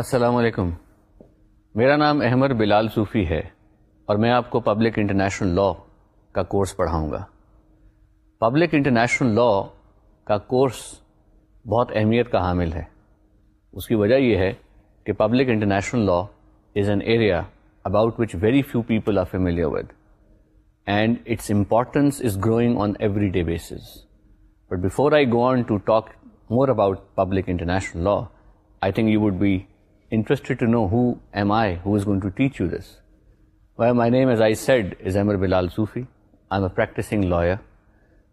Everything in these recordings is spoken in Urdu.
السلام علیکم میرا نام احمد بلال صوفی ہے اور میں آپ کو پبلک انٹرنیشنل لاء کا کورس پڑھاؤں گا پبلک انٹرنیشنل لا کا کورس بہت اہمیت کا حامل ہے اس کی وجہ یہ ہے کہ public international law is an area about which very few people are of with and its importance is growing on every day basis but before I go on to talk more about public international law I think you would be interested to know who am I, who is going to teach you this. Well, my name, as I said, is Amir Bilal Sufi. I'm a practicing lawyer.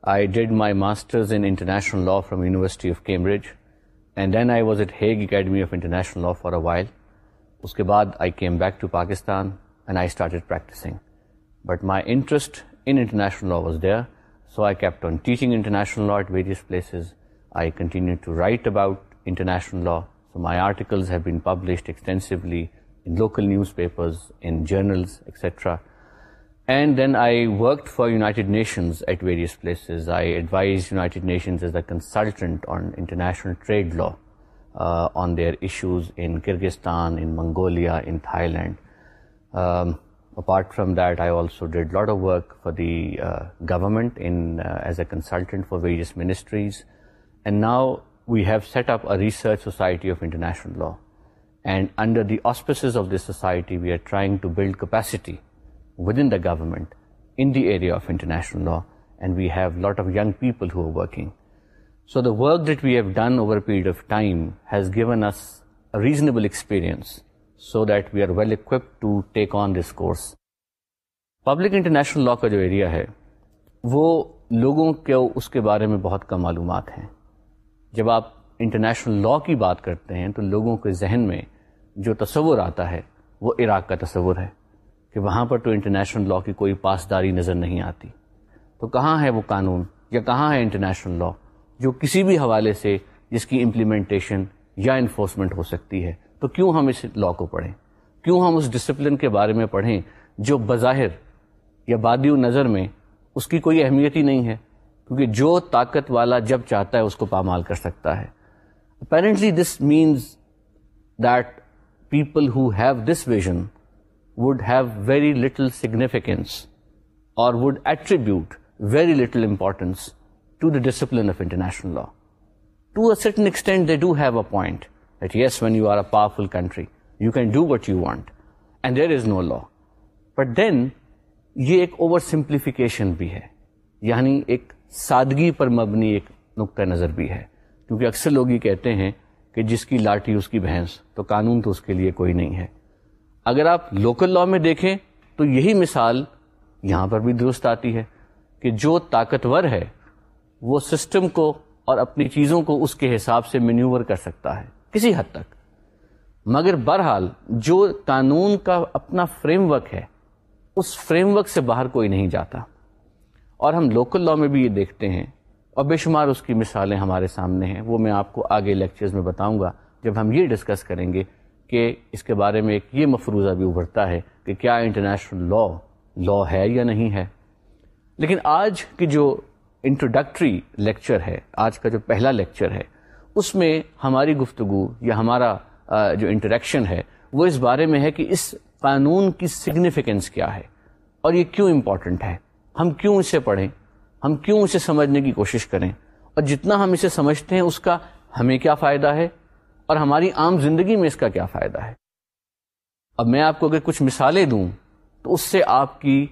I did my Masters in International Law from University of Cambridge, and then I was at Hague Academy of International Law for a while. Uske baad, I came back to Pakistan and I started practicing. But my interest in international law was there, so I kept on teaching international law at various places. I continued to write about international law. So my articles have been published extensively in local newspapers, in journals, etc. And then I worked for United Nations at various places. I advised United Nations as a consultant on international trade law uh, on their issues in Kyrgyzstan, in Mongolia, in Thailand. Um, apart from that, I also did a lot of work for the uh, government uh, as a consultant for various ministries. And now we have set up research society of international law and under the auspices of this society we are trying to build with in the government in the area of international law and we have lot of people work we've done over period of time has given reasonable experience so that we are well to take on this course public international law کا جو ایریا ہے وہ لوگوں کو اس کے بارے میں بہت کم معلومات ہیں جب آپ انٹرنیشنل لاء کی بات کرتے ہیں تو لوگوں کے ذہن میں جو تصور آتا ہے وہ عراق کا تصور ہے کہ وہاں پر تو انٹرنیشنل لاء کی کوئی پاسداری نظر نہیں آتی تو کہاں ہے وہ قانون یا کہاں ہے انٹرنیشنل لاء جو کسی بھی حوالے سے جس کی امپلیمنٹیشن یا انفورسمنٹ ہو سکتی ہے تو کیوں ہم اس لاء کو پڑھیں کیوں ہم اس ڈسپلن کے بارے میں پڑھیں جو بظاہر یا بادی نظر میں اس کی کوئی اہمیت ہی نہیں ہے کیونکہ جو طاقت والا جب چاہتا ہے اس کو پامال کر سکتا ہے apparently this means that people who have this vision would have very little significance اور would attribute very little importance to the discipline of international law to a certain extent they do have a point that yes when you are a powerful country you can do what you want and there is no law but then یہ ایک اوور سمپلیفیکیشن بھی ہے یعنی ایک سادگی پر مبنی ایک نقطۂ نظر بھی ہے کیونکہ اکثر لوگ یہ کہتے ہیں کہ جس کی لاٹھی اس کی بھینس تو قانون تو اس کے لیے کوئی نہیں ہے اگر آپ لوکل لاء میں دیکھیں تو یہی مثال یہاں پر بھی درست آتی ہے کہ جو طاقتور ہے وہ سسٹم کو اور اپنی چیزوں کو اس کے حساب سے مینیور کر سکتا ہے کسی حد تک مگر بہرحال جو قانون کا اپنا فریم ورک ہے اس فریم ورک سے باہر کوئی نہیں جاتا اور ہم لوکل لاء میں بھی یہ دیکھتے ہیں اور بے شمار اس کی مثالیں ہمارے سامنے ہیں وہ میں آپ کو آگے لیکچرز میں بتاؤں گا جب ہم یہ ڈسکس کریں گے کہ اس کے بارے میں ایک یہ مفروضہ بھی ابھرتا ہے کہ کیا انٹرنیشنل لاء لاء ہے یا نہیں ہے لیکن آج کی جو انٹروڈکٹری لیکچر ہے آج کا جو پہلا لیکچر ہے اس میں ہماری گفتگو یا ہمارا جو انٹریکشن ہے وہ اس بارے میں ہے کہ اس قانون کی سگنیفیکینس کیا ہے اور یہ کیوں امپورٹنٹ ہے ہم کیوں اسے پڑھیں ہم کیوں اسے سمجھنے کی کوشش کریں اور جتنا ہم اسے سمجھتے ہیں اس کا ہمیں کیا فائدہ ہے اور ہماری عام زندگی میں اس کا کیا فائدہ ہے اب میں آپ کو اگر کچھ مثالیں دوں تو اس سے آپ کی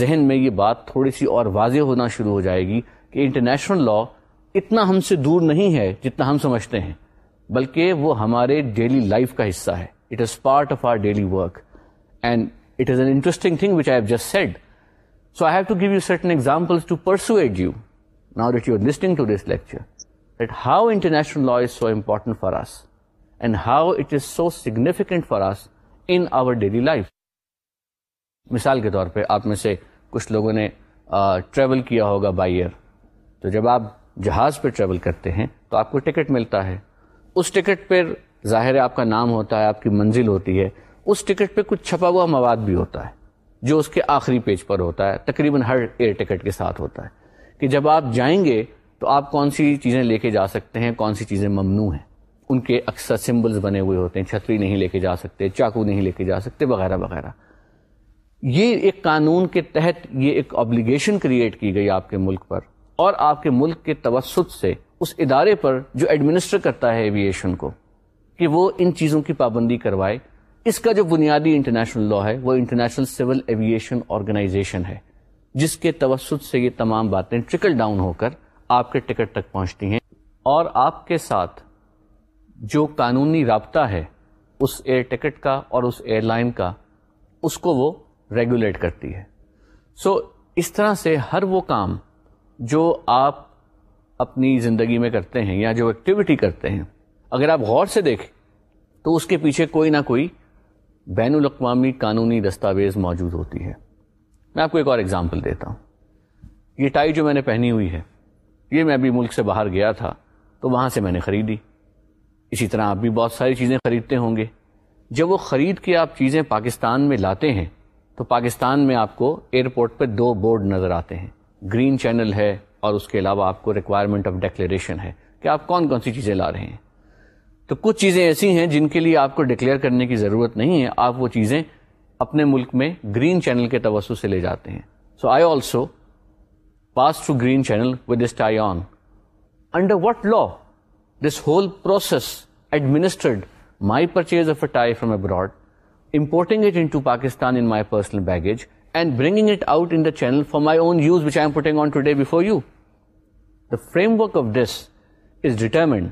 ذہن میں یہ بات تھوڑی سی اور واضح ہونا شروع ہو جائے گی کہ انٹرنیشنل لا اتنا ہم سے دور نہیں ہے جتنا ہم سمجھتے ہیں بلکہ وہ ہمارے ڈیلی لائف کا حصہ ہے it is part of our daily work and it is an interesting thing which I have just said so I have to give you you, now that you you now to you lecture, to this international law is so important for us and how it is so significant for us in our daily life مثال کے طور پہ آپ میں سے کچھ لوگوں نے ٹریول کیا ہوگا بائی ایئر تو جب آپ جہاز پہ ٹریول کرتے ہیں تو آپ کو ٹکٹ ملتا ہے اس ٹکٹ پہ ظاہر ہے آپ کا نام ہوتا ہے آپ کی منزل ہوتی ہے اس ٹکٹ پہ کچھ چھپا ہوا مواد بھی ہوتا ہے جو اس کے آخری پیج پر ہوتا ہے تقریباً ہر ایئر ٹکٹ کے ساتھ ہوتا ہے کہ جب آپ جائیں گے تو آپ کون سی چیزیں لے کے جا سکتے ہیں کون سی چیزیں ممنوع ہیں ان کے اکثر سمبلز بنے ہوئے ہوتے ہیں چھتری نہیں لے کے جا سکتے چاقو نہیں لے کے جا سکتے وغیرہ وغیرہ یہ ایک قانون کے تحت یہ ایک آبلیگیشن کریٹ کی گئی آپ کے ملک پر اور آپ کے ملک کے توسط سے اس ادارے پر جو ایڈمنسٹر کرتا ہے ایویشن کو کہ وہ ان چیزوں کی پابندی کروائے اس کا جو بنیادی انٹرنیشنل لا ہے وہ انٹرنیشنل سول ایویشن آرگنائزیشن ہے جس کے توسط سے یہ تمام باتیں ٹرکل ڈاؤن ہو کر آپ کے ٹکٹ تک پہنچتی ہیں اور آپ کے ساتھ جو قانونی رابطہ ہے اس ایئر ٹکٹ کا اور اس ایئر لائن کا اس کو وہ ریگولیٹ کرتی ہے سو so, اس طرح سے ہر وہ کام جو آپ اپنی زندگی میں کرتے ہیں یا جو ایکٹیویٹی کرتے ہیں اگر آپ غور سے دیکھیں تو اس کے پیچھے کوئی نہ کوئی بین الاقوامی قانونی دستاویز موجود ہوتی ہے میں آپ کو ایک اور اگزامپل دیتا ہوں یہ ٹائی جو میں نے پہنی ہوئی ہے یہ میں ابھی ملک سے باہر گیا تھا تو وہاں سے میں نے خریدی اسی طرح آپ بھی بہت ساری چیزیں خریدتے ہوں گے جب وہ خرید کے آپ چیزیں پاکستان میں لاتے ہیں تو پاکستان میں آپ کو ایئرپورٹ پہ دو بورڈ نظر آتے ہیں گرین چینل ہے اور اس کے علاوہ آپ کو ریکوائرمنٹ آف ڈیکلیریشن ہے کہ آپ کون کون سی چیزیں لا رہے ہیں تو کچھ چیزیں ایسی ہیں جن کے لیے آپ کو ڈکلیئر کرنے کی ضرورت نہیں ہے آپ وہ چیزیں اپنے ملک میں گرین چینل کے توسط سے لے جاتے ہیں so I also pass to green channel with this tie on under what law this whole process administered my purchase of a tie from abroad importing it into Pakistan in my personal baggage and bringing it out in the channel for my own use which I am putting on today before you the framework of this is determined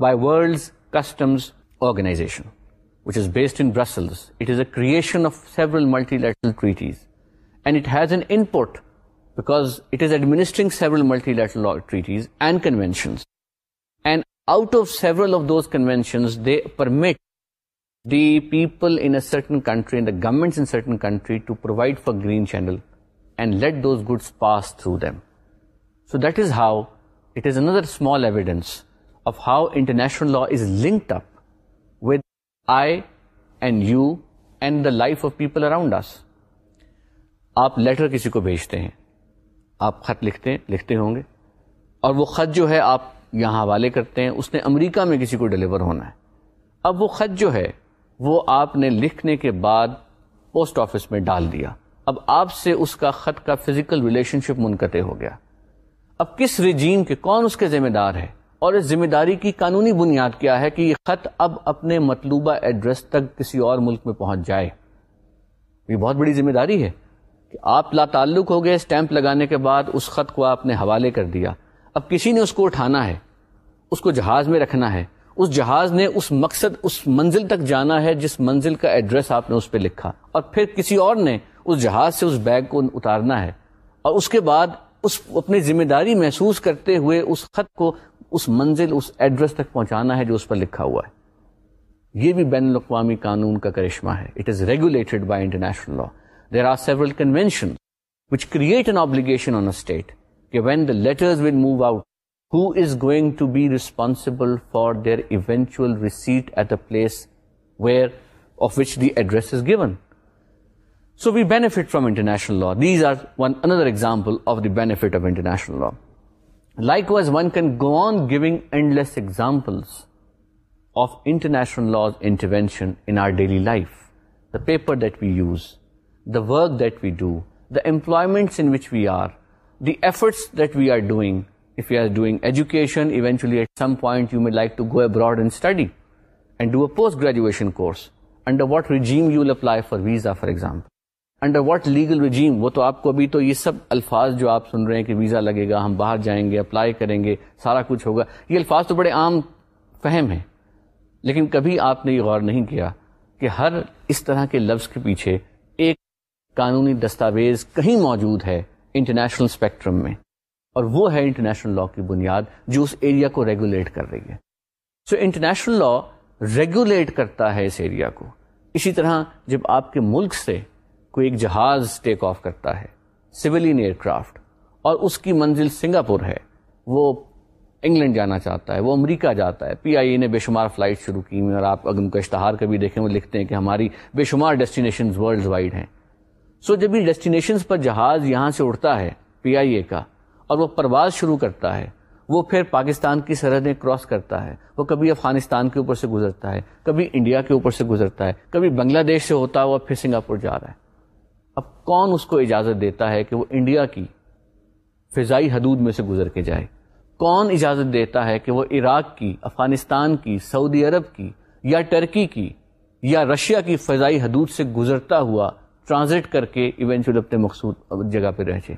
by world's Customs Organization, which is based in Brussels. It is a creation of several multilateral treaties, and it has an input because it is administering several multilateral treaties and conventions. And out of several of those conventions, they permit the people in a certain country and the governments in certain country to provide for green channel and let those goods pass through them. So that is how it is another small evidence how international law is linked up with I and you and the life of people around us آپ لیٹر کسی کو بھیجتے ہیں آپ خط لکھتے ہیں لکھتے ہوں گے اور وہ خط جو ہے آپ یہاں حوالے کرتے ہیں اس نے امریکہ میں کسی کو ڈلیور ہونا ہے اب وہ خط جو ہے وہ آپ نے لکھنے کے بعد پوسٹ آفس میں ڈال دیا اب آپ سے اس کا خط کا فزیکل ریلیشن شپ منقطع ہو گیا اب کس رجیم کے کون اس کے ذمہ دار ہے اور اس ذمہ داری کی قانونی بنیاد کیا ہے کہ یہ خط اب اپنے مطلوبہ ایڈریس تک کسی اور ملک میں پہنچ جائے یہ بہت بڑی ذمہ داری ہے کہ آپ لا تعلق ہو گئے اسٹیمپ لگانے کے بعد اس خط کو آپ نے حوالے کر دیا اب کسی نے اس کو اٹھانا ہے اس کو جہاز میں رکھنا ہے اس جہاز نے اس مقصد اس منزل تک جانا ہے جس منزل کا ایڈریس آپ نے اس پہ لکھا اور پھر کسی اور نے اس جہاز سے اس بیگ کو اتارنا ہے اور اس کے بعد اس اپنی ذمہ داری محسوس کرتے ہوئے اس خط کو اس منزل اس ایڈریس تک پہنچانا ہے جو اس پر لکھا ہوا ہے یہ بھی بین الاقوامی قانون کا کرشمہ ہے it is regulated by international law there are several convention which create an obligation on a state کہ when the letters will move out who is going to be responsible for their eventual receipt at a place where of which the address is given So we benefit from international law. These are another example of the benefit of international law. Likewise, one can go on giving endless examples of international law's intervention in our daily life. The paper that we use, the work that we do, the employments in which we are, the efforts that we are doing. If you are doing education, eventually at some point you may like to go abroad and study and do a post-graduation course. Under what regime you will apply for visa, for example. Under what legal regime وہ تو آپ کو ابھی تو یہ سب الفاظ جو آپ سن رہے ہیں کہ ویزا لگے گا ہم باہر جائیں گے اپلائی کریں گے سارا کچھ ہوگا یہ الفاظ تو بڑے عام فہم ہیں لیکن کبھی آپ نے یہ غور نہیں کیا کہ ہر اس طرح کے لفظ کے پیچھے ایک قانونی دستاویز کہیں موجود ہے انٹرنیشنل اسپیکٹرم میں اور وہ ہے انٹرنیشنل لا کی بنیاد جو اس ایریا کو ریگولیٹ کر رہی ہے سو انٹرنیشنل لا ریگولیٹ کرتا ہے اس ایریا کو اسی طرح جب آپ کے ملک سے کوئی ایک جہاز ٹیک آف کرتا ہے سولین ایئر کرافٹ اور اس کی منزل سنگاپور ہے وہ انگلینڈ جانا چاہتا ہے وہ امریکہ جاتا ہے پی آئی اے نے بے شمار فلائٹ شروع کی اور آپ اگر ان کا اشتہار کبھی دیکھیں وہ لکھتے ہیں کہ ہماری بے شمار ڈیسٹینیشنز ورلڈ وائڈ ہیں سو so جب یہ ڈیسٹینیشنز پر جہاز یہاں سے اڑتا ہے پی آئی اے کا اور وہ پرواز شروع کرتا ہے وہ پھر پاکستان کی سرحدیں کراس کرتا ہے وہ کبھی افغانستان کے اوپر سے گزرتا ہے کبھی انڈیا کے اوپر سے گزرتا ہے کبھی بنگلہ دیش سے ہوتا ہے وہ پھر سنگاپور جا رہا ہے اب کون اس کو اجازت دیتا ہے کہ وہ انڈیا کی فضائی حدود میں سے گزر کے جائے کون اجازت دیتا ہے کہ وہ عراق کی افغانستان کی سعودی عرب کی یا ٹرکی کی یا رشیا کی فضائی حدود سے گزرتا ہوا ٹرانزٹ کر کے ایونش اپنے مقصود جگہ پہ رہ جائے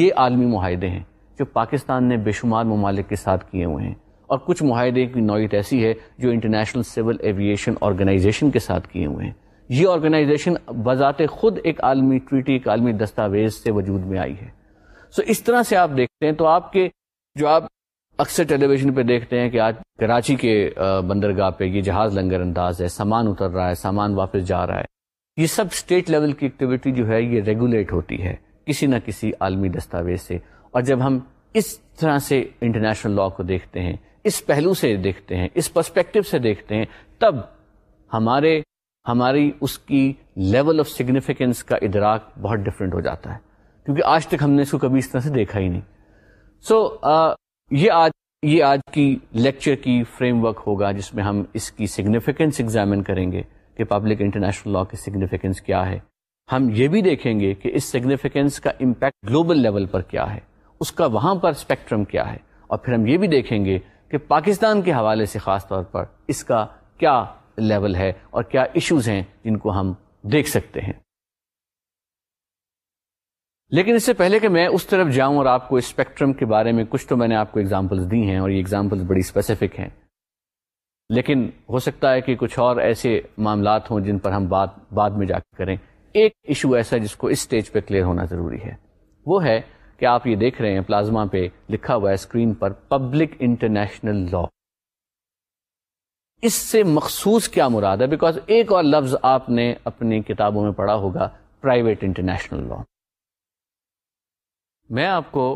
یہ عالمی معاہدے ہیں جو پاکستان نے بے شمار ممالک کے ساتھ کیے ہوئے ہیں اور کچھ معاہدے کی نوعیت ایسی ہے جو انٹرنیشنل سول ایویشن آرگنائزیشن کے ساتھ کیے ہوئے ہیں یہ آرگنائزیشن بذات خود ایک عالمی ٹویٹی ایک عالمی دستاویز سے وجود میں آئی ہے سو so اس طرح سے آپ دیکھتے ہیں تو آپ کے جو آپ اکثر ٹیلی ویژن پہ دیکھتے ہیں کہ آج کراچی کے بندرگاہ پہ یہ جہاز لنگر انداز ہے سامان اتر رہا ہے سامان واپس جا رہا ہے یہ سب اسٹیٹ لیول کی ایکٹیویٹی جو ہے یہ ریگولیٹ ہوتی ہے کسی نہ کسی عالمی دستاویز سے اور جب ہم اس طرح سے انٹرنیشنل لا کو دیکھتے ہیں اس پہلو سے دیکھتے ہیں اس پرسپیکٹو سے دیکھتے ہیں تب ہمارے ہماری اس کی لیول آف سگنیفیکینس کا ادراک بہت ڈفرینٹ ہو جاتا ہے کیونکہ آج تک ہم نے اس کو کبھی اس طرح سے دیکھا ہی نہیں سو so, یہ آج یہ آج کی لیکچر کی فریم ورک ہوگا جس میں ہم اس کی سگنیفیکینس ایگزامن کریں گے کہ پبلک انٹرنیشنل لا کی سگنیفیکینس کیا ہے ہم یہ بھی دیکھیں گے کہ اس سگنیفیکینس کا امپیکٹ گلوبل لیول پر کیا ہے اس کا وہاں پر اسپیکٹرم کیا ہے اور پھر ہم یہ بھی دیکھیں گے کہ پاکستان کے حوالے سے خاص طور پر اس کا کیا لیول ہے اور کیا ایشوز ہیں جن کو ہم دیکھ سکتے ہیں لیکن اس سے پہلے کہ میں اس طرف جاؤں اور آپ کو اسپیکٹرم کے بارے میں کچھ تو میں نے آپ کو ایگزامپلس دی ہیں اور یہ ایگزامپلس بڑی اسپیسیفک ہیں لیکن ہو سکتا ہے کہ کچھ اور ایسے معاملات ہوں جن پر ہم بات بعد میں جا کے کریں ایک ایشو ایسا جس کو اس سٹیج پہ کلیئر ہونا ضروری ہے وہ ہے کہ آپ یہ دیکھ رہے ہیں پلازما پہ لکھا ہوا ہے اسکرین پر پبلک انٹرنیشنل لا اس سے مخصوص کیا مراد ہے بیکاز ایک اور لفظ آپ نے اپنی کتابوں میں پڑھا ہوگا پرائیویٹ انٹرنیشنل لا میں آپ کو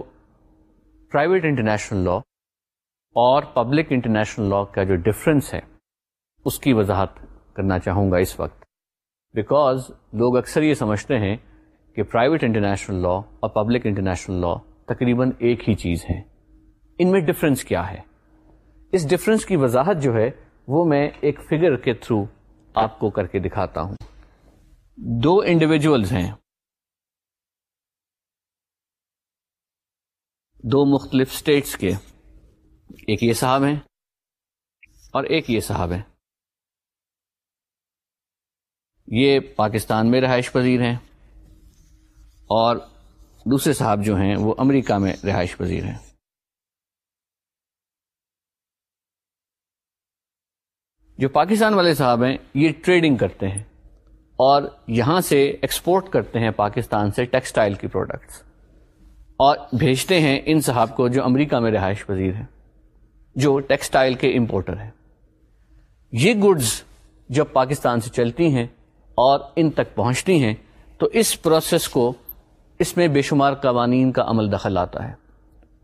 پرائیویٹ انٹرنیشنل لا اور پبلک انٹرنیشنل لا کا جو ڈفرینس ہے اس کی وضاحت کرنا چاہوں گا اس وقت بیکاز لوگ اکثر یہ سمجھتے ہیں کہ پرائیویٹ انٹرنیشنل لا اور پبلک انٹرنیشنل لا تقریباً ایک ہی چیز ہے ان میں ڈفرینس کیا ہے اس ڈفرینس کی وضاحت جو ہے وہ میں ایک فگر کے تھرو آپ کو کر کے دکھاتا ہوں دو انڈیویجولز ہیں دو مختلف اسٹیٹس کے ایک یہ صاحب ہیں اور ایک یہ صاحب ہیں یہ پاکستان میں رہائش پذیر ہیں اور دوسرے صاحب جو ہیں وہ امریکہ میں رہائش پذیر ہیں جو پاکستان والے صاحب ہیں یہ ٹریڈنگ کرتے ہیں اور یہاں سے ایکسپورٹ کرتے ہیں پاکستان سے ٹیکسٹائل کی پروڈکٹس اور بھیجتے ہیں ان صاحب کو جو امریکہ میں رہائش پذیر ہیں جو ٹیکسٹائل کے امپورٹر ہیں یہ گڈز جب پاکستان سے چلتی ہیں اور ان تک پہنچتی ہیں تو اس پروسیس کو اس میں بے شمار قوانین کا عمل دخل آتا ہے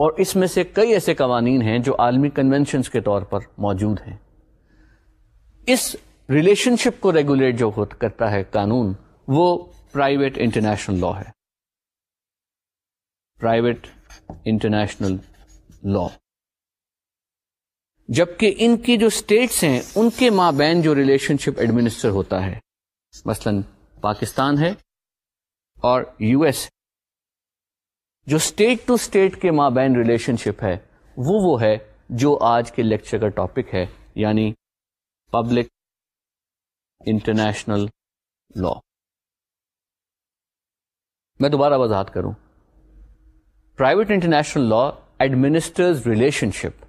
اور اس میں سے کئی ایسے قوانین ہیں جو عالمی کنونشنز کے طور پر موجود ہیں اس ریلیشن شپ کو ریگولیٹ جو کرتا ہے قانون وہ پرائیویٹ انٹرنیشنل لا ہے پرائیویٹ انٹرنیشنل لا جبکہ ان کی جو اسٹیٹس ہیں ان کے ماں بین جو ریلیشن شپ ایڈمنسٹر ہوتا ہے مثلا پاکستان ہے اور یو ایس جو اسٹیٹ ٹو اسٹیٹ کے ماں بین ریلیشن شپ ہے وہ وہ ہے جو آج کے لیکچر کا ٹاپک ہے یعنی پبلک انٹرنیشنل لا میں دوبارہ وضاحت کروں private international law administers relationship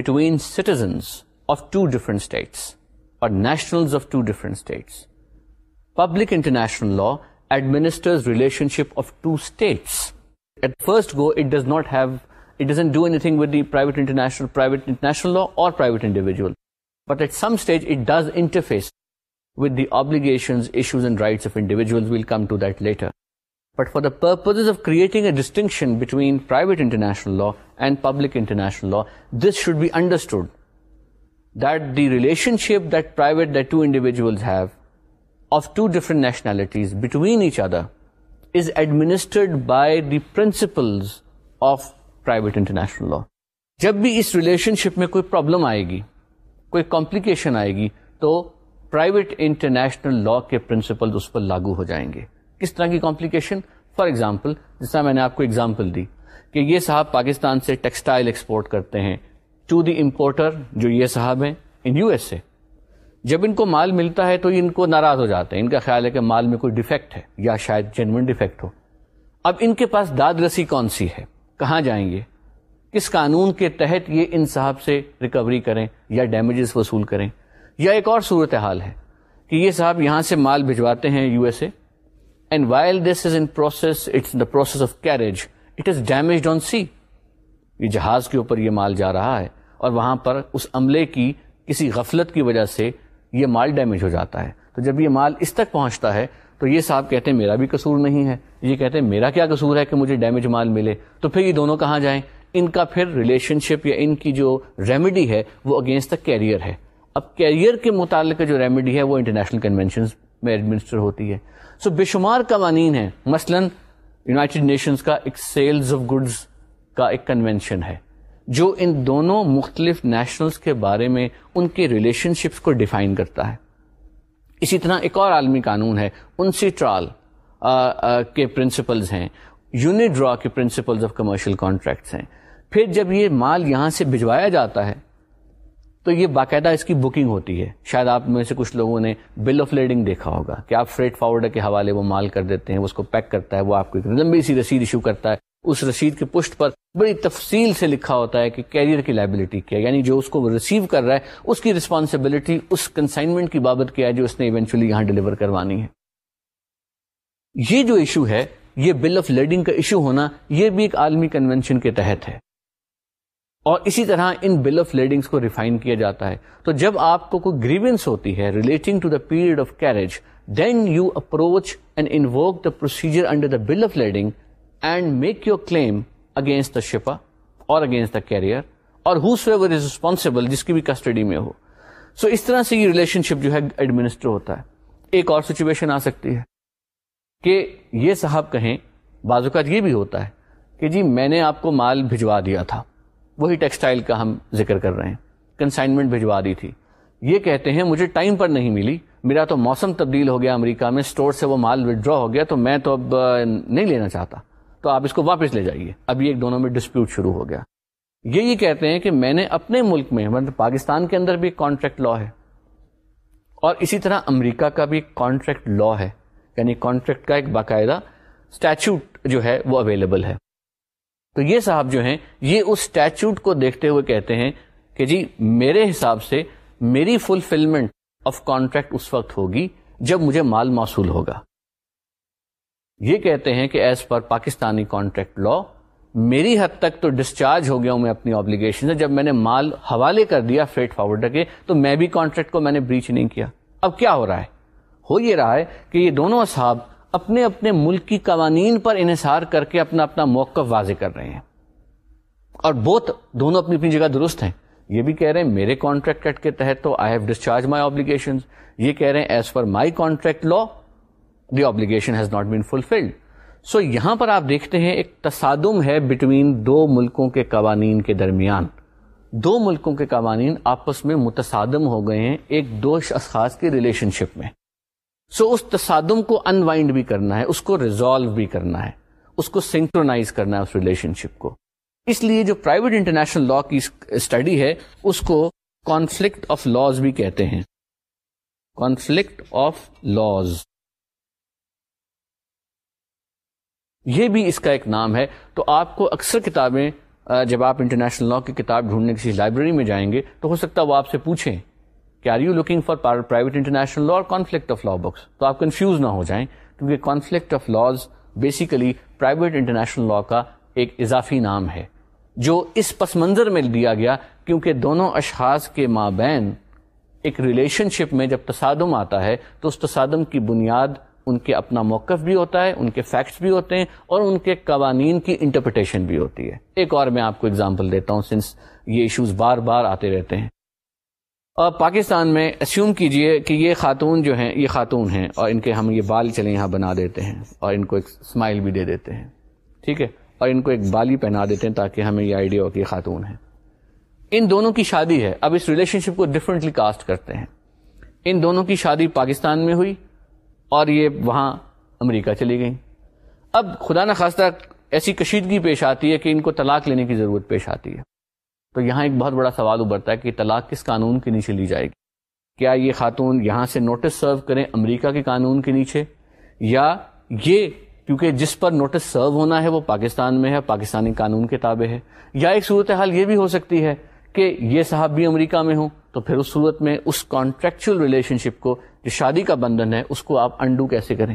between citizens of two different states اور national of two different states public international law administers relationship of two states at first go it does not have it doesn't do anything with the private private international international law اور private individual but at some stage it does interface with the obligations issues and rights of individuals will come to draw but for the purposes of creating a distinction between private international law and public international law this should be understood that the relationship that private دیجیل nationalities between each other is administered by the principles of private international law جب بھی اس ریلیشن شپ میں کوئی پرابلم آئے گی کوئی کمپلیکیشن آئے گی تو پرائیویٹ انٹرنیشنل لا کے پرنسپل اس پر لاگو ہو جائیں گے کس طرح کی کمپلیکیشن فار ایگزامپل جس طرح میں نے آپ کو ایگزامپل دی کہ یہ صاحب پاکستان سے ٹیکسٹائل ایکسپورٹ کرتے ہیں ٹو دی امپورٹر جو یہ صاحب ہیں ان یو ایس اے جب ان کو مال ملتا ہے تو ان کو ناراض ہو جاتے ہیں ان کا خیال ہے کہ مال میں کوئی ڈیفیکٹ ہے یا شاید جینون ڈیفیکٹ ہو اب ان کے پاس داد رسی کون سی ہے کہاں جائیں گے قانون کے تحت یہ ان صاحب سے ریکوری کریں یا ڈیمیجز وصول کریں یا ایک اور صورت حال ہے کہ یہ صاحب یہاں سے مال بھجواتے ہیں U S A and while this is in process its the process of carriage it is damaged on sea یہ جہاز کے اوپر یہ مال جا رہا ہے اور وہاں پر اس عملے کی کسی غفلت کی وجہ سے یہ مال ڈیمیج ہو جاتا ہے تو جب یہ مال اس تک پہنچتا ہے تو یہ صاحب کہتے ہیں میرا بھی قصور نہیں ہے یہ کہتے ہیں میرا کیا قصور ہے کہ مجھے ڈیمیج مال ملے تو پھر یہ دونوں کہاں جائیں ان کا پھر ریلیشن شپ یا ان کی جو ریمیڈی ہے وہ اگینسٹ دا کیریئر ہے اب کیریئر کے متعلق جو ریمیڈی ہے وہ انٹرنیشنل کنوینشن میں ایڈمنسٹر ہوتی ہے سو بے شمار قوانین ہیں مثلا یونائٹڈ نیشنز کا ایک سیلز آف گڈز کا ایک کنوینشن ہے جو ان دونوں مختلف نیشنلز کے بارے میں ان کے ریلیشن شپس کو ڈیفائن کرتا ہے اسی طرح ایک اور عالمی قانون ہے ٹرال کے پرنسپلز ہیں یونی ڈرا کے پرنسپلز آف کمرشل کانٹریکٹس ہیں پھر جب یہ مال یہاں سے بھجوایا جاتا ہے تو یہ باقاعدہ اس کی بکنگ ہوتی ہے شاید آپ میں سے کچھ لوگوں نے بل آف لیڈنگ دیکھا ہوگا کہ آپ فریڈ فارورڈر کے حوالے وہ مال کر دیتے ہیں وہ اس کو پیک کرتا ہے وہ آپ کو ایک لمبی سی رسید ایشو کرتا ہے اس رسید کی پشت پر بڑی تفصیل سے لکھا ہوتا ہے کہ کیریئر کی لائبلٹی کیا یعنی جو اس کو ریسیو کر رہا ہے اس کی رسپانسبلٹی اس کنسائنمنٹ کی بابت کیا ہے جو اس نے ایونچولی یہاں ڈلیور کروانی ہے یہ جو ایشو ہے یہ بل آف لیڈنگ کا ایشو ہونا یہ بھی ایک عالمی کنونشن کے تحت ہے اور اسی طرح ان بل آف لیڈنگس کو ریفائن کیا جاتا ہے تو جب آپ کو کوئی گریونس ہوتی ہے relating to the period of carriage then you approach and invoke the procedure under the bill of lading and make your claim against the shipper or against the career or is responsible جس کی بھی کسٹڈی میں ہو سو so اس طرح سے یہ ریلیشن شپ جو ہے ایڈمنسٹر ہوتا ہے ایک اور سچویشن آ سکتی ہے کہ یہ صاحب کہیں بعض اوقات یہ بھی ہوتا ہے کہ جی میں نے آپ کو مال بھجوا دیا تھا وہی ٹیکسٹائل کا ہم ذکر کر رہے ہیں کنسائنمنٹ بھجوا دی تھی یہ کہتے ہیں مجھے ٹائم پر نہیں ملی میرا تو موسم تبدیل ہو گیا امریکہ میں اسٹور سے وہ مال ودرا ہو گیا تو میں تو اب نہیں لینا چاہتا تو آپ اس کو واپس لے جائیے اب یہ ایک دونوں میں ڈسپیوٹ شروع ہو گیا یہ یہ کہتے ہیں کہ میں نے اپنے ملک میں مطلب پاکستان کے اندر بھی کانٹریکٹ لا ہے اور اسی طرح امریکہ کا بھی کانٹریکٹ لا ہے یعنی کانٹریکٹ کا ایک باقاعدہ اسٹیچوٹ جو ہے وہ اویلیبل ہے تو یہ صاحب جو ہیں یہ اس اسٹیچوٹ کو دیکھتے ہوئے کہتے ہیں کہ جی میرے حساب سے میری فلفلمنٹ آف کانٹریکٹ اس وقت ہوگی جب مجھے مال موصول ہوگا یہ کہتے ہیں کہ as per Pakistani contract law میری حد تک تو ڈسچارج ہو گیا ہوں میں اپنی آبلیگیشن سے جب میں نے مال حوالے کر دیا فریٹ فارورڈر کے تو میں بھی کانٹریکٹ کو میں نے بریچ نہیں کیا اب کیا ہو رہا ہے کہ یہ دونوں صاحب اپنے اپنے ملک کی قوانین پر انحصار کر کے اپنا اپنا موقف واضح کر رہے ہیں اور بہت دونوں اپنی اپنی جگہ درست ہیں یہ بھی کہہ رہے ہیں میرے کانٹریکٹ ایکٹ کے تحت تو I have discharge my obligation یہ کہہ رہے ہیں as per my contract law the obligation has not been fulfilled so یہاں پر آپ دیکھتے ہیں ایک تصادم ہے بٹوین دو ملکوں کے قوانین کے درمیان دو ملکوں کے قوانین آپس میں متصادم ہو گئے ہیں ایک دو اشخاص کی ریلیشن شپ میں سو اس تصادم کو انوائنڈ بھی کرنا ہے اس کو ریزالو بھی کرنا ہے اس کو سنکرونائز کرنا ہے اس ریلیشن شپ کو اس لیے جو پرائیویٹ انٹرنیشنل لا کی اسٹڈی ہے اس کو کانفلکٹ آف لاز بھی کہتے ہیں کانفلکٹ آف لاز یہ بھی اس کا ایک نام ہے تو آپ کو اکثر کتابیں جب آپ انٹرنیشنل لا کی کتاب ڈھونڈنے کسی لائبریری میں جائیں گے تو ہو سکتا ہے وہ آپ سے پوچھیں کہ are you looking for private international law اور کانفلکٹ آف لا بکس تو آپ کنفیوز نہ ہو جائیں کیونکہ conflict of laws basically private international law کا ایک اضافی نام ہے جو اس پس منظر میں دیا گیا کیونکہ دونوں اشخاص کے مابین ایک ریلیشن شپ میں جب تصادم آتا ہے تو اس تصادم کی بنیاد ان کے اپنا موقف بھی ہوتا ہے ان کے فیکٹس بھی ہوتے ہیں اور ان کے قوانین کی انٹرپریٹیشن بھی ہوتی ہے ایک اور میں آپ کو اگزامپل دیتا ہوں سنس یہ ایشوز بار بار آتے رہتے ہیں اور پاکستان میں اسیوم کیجئے کہ یہ خاتون جو ہیں یہ خاتون ہیں اور ان کے ہم یہ بال چلے یہاں بنا دیتے ہیں اور ان کو ایک اسمائل بھی دے دیتے ہیں ٹھیک ہے اور ان کو ایک بالی پہنا دیتے ہیں تاکہ ہمیں یہ آئیڈیا ہو کہ یہ خاتون ہے ان دونوں کی شادی ہے اب اس ریلیشن شپ کو ڈفرینٹلی کاسٹ کرتے ہیں ان دونوں کی شادی پاکستان میں ہوئی اور یہ وہاں امریکہ چلی گئیں اب خدا نخواستہ ایسی کشیدگی پیش آتی ہے کہ ان کو طلاق لینے کی ضرورت پیش آتی ہے تو یہاں ایک بہت بڑا سوال ابھرتا ہے کہ طلاق کس قانون کے نیچے لی جائے گی کیا یہ خاتون یہاں سے نوٹس سرو کریں امریکہ کے قانون کے نیچے یا یہ کیونکہ جس پر نوٹس سرو ہونا ہے وہ پاکستان میں ہے پاکستانی قانون کے تابع ہے یا ایک صورت حال یہ بھی ہو سکتی ہے کہ یہ صاحب بھی امریکہ میں ہوں تو پھر اس صورت میں اس کانٹریکچل ریلیشن شپ کو جو شادی کا بندھن ہے اس کو آپ انڈو کیسے کریں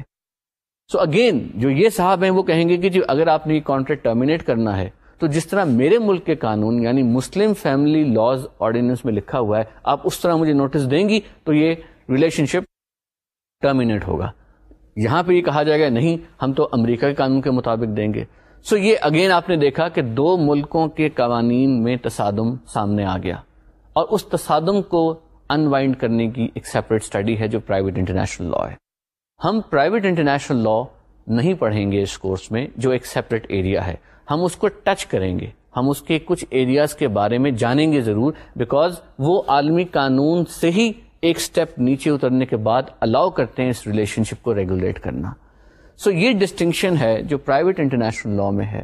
سو so اگین جو یہ صاحب ہیں وہ کہیں گے کہ جو جی اگر آپ نے یہ کانٹریکٹ ٹرمینیٹ کرنا ہے تو جس طرح میرے ملک کے قانون یعنی مسلم فیملی لاز آرڈیننس میں لکھا ہوا ہے آپ اس طرح مجھے نوٹس دیں گی تو یہ ریلیشن شپ ٹرمینیٹ ہوگا یہاں پہ یہ کہا جائے گا نہیں ہم تو امریکہ کے قانون کے مطابق دیں گے سو یہ اگین آپ نے دیکھا کہ دو ملکوں کے قوانین میں تصادم سامنے آ گیا اور اس تصادم کو انوائنڈ کرنے کی ایک سیپریٹ اسٹڈی ہے جو پرائیویٹ انٹرنیشنل لا ہے ہم پرائیویٹ انٹرنیشنل لا نہیں پڑھیں گے اس کورس میں جو ایک سیپریٹ ایریا ہے ہم اس کو ٹچ کریں گے ہم اس کے کچھ ایریاز کے بارے میں جانیں گے ضرور بیکاز وہ عالمی قانون سے ہی ایک اسٹیپ نیچے اترنے کے بعد الاؤ کرتے ہیں اس ریلیشن شپ کو ریگولیٹ کرنا سو so, یہ ڈسٹنکشن ہے جو پرائیویٹ انٹرنیشنل لا میں ہے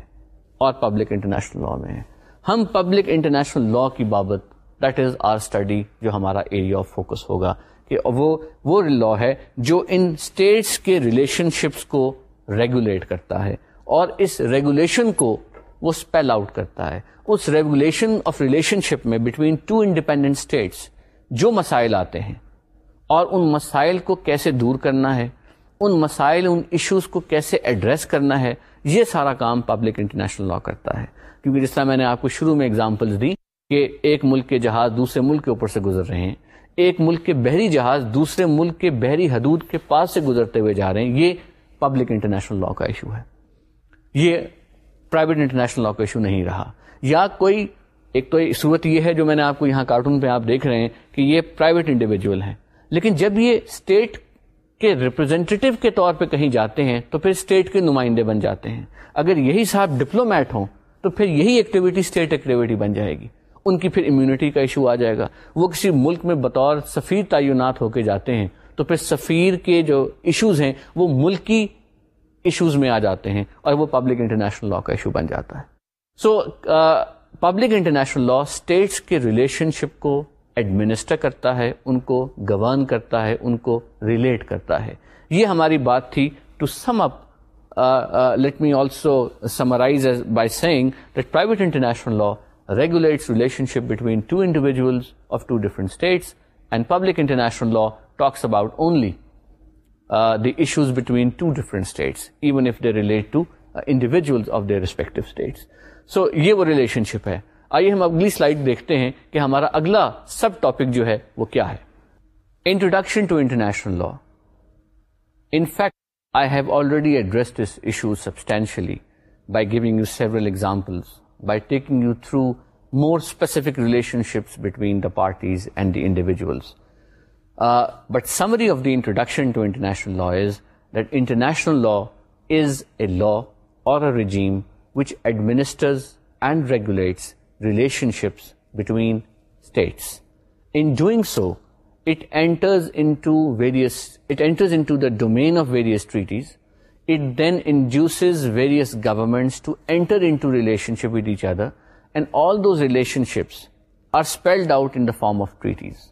اور پبلک انٹرنیشنل لا میں ہے ہم پبلک انٹرنیشنل لا کی بابت دیٹ از آر اسٹڈی جو ہمارا ایریا آف فوکس ہوگا کہ وہ وہ لا ہے جو ان اسٹیٹس کے ریلیشن شپس کو ریگولیٹ کرتا ہے اور اس ریگولیشن کو وہ اسپیل آؤٹ کرتا ہے اس ریگولیشن آف ریلیشن شپ میں بٹوین ٹو انڈیپینڈنٹ اسٹیٹس جو مسائل آتے ہیں اور ان مسائل کو کیسے دور کرنا ہے ان مسائل ان ایشوز کو کیسے ایڈریس کرنا ہے یہ سارا کام پبلک انٹرنیشنل لاء کرتا ہے کیونکہ جس طرح میں نے آپ کو شروع میں اگزامپلز دی کہ ایک ملک کے جہاز دوسرے ملک کے اوپر سے گزر رہے ہیں ایک ملک کے بحری جہاز دوسرے ملک کے بحری حدود کے پاس سے گزرتے ہوئے جا رہے ہیں یہ پبلک انٹرنیشنل لا کا ایشو ہے یہ پرائیویٹ انٹرنیشنل لا کا ایشو نہیں رہا یا کوئی ایک تو صورت یہ ہے جو میں نے آپ کو یہاں کارٹون پہ آپ دیکھ رہے ہیں کہ یہ پرائیویٹ انڈیویجل ہیں لیکن جب یہ اسٹیٹ کے ریپرزینٹیو کے طور پہ کہیں جاتے ہیں تو پھر اسٹیٹ کے نمائندے بن جاتے ہیں اگر یہی صاحب ڈپلومیٹ ہوں تو پھر یہی ایکٹیویٹی اسٹیٹ ایکٹیویٹی بن جائے گی ان کی پھر امیونٹی کا ایشو آ جائے گا وہ کسی ملک میں بطور سفیر تعینات ہو کے جاتے ہیں تو پھر سفیر کے جو ایشوز ہیں وہ ملکی ایشوز میں آ جاتے ہیں اور وہ پبلک انٹرنیشنل لا کا ایشو بن جاتا ہے so public international law states کے ریلیشن شپ کو ایڈمنسٹر کرتا ہے ان کو گورن کرتا ہے ان کو ریلیٹ کرتا ہے یہ ہماری بات تھی to sum up let me also summarize by saying that private international law regulates relationship between two individuals of two different states and public international law talks about only the issues between two different states even if they relate to individual of their respective state so یہ وہ ریلیشن شپ ہے آئیے ہم اگلی سلائڈ دیکھتے ہیں کہ ہمارا اگلا سب ٹاپک جو ہے وہ کیا ہے introduction to international law in fact I have already address this issue substantially by giving you several examples by taking you through more specific relationships between the parties and the individuals Uh, but summary of the introduction to international law is that international law is a law or a regime which administers and regulates relationships between states. In doing so, it enters into the domain of various treaties. It then induces various governments to enter into relationship with each other, and all those relationships are spelled out in the form of treaties.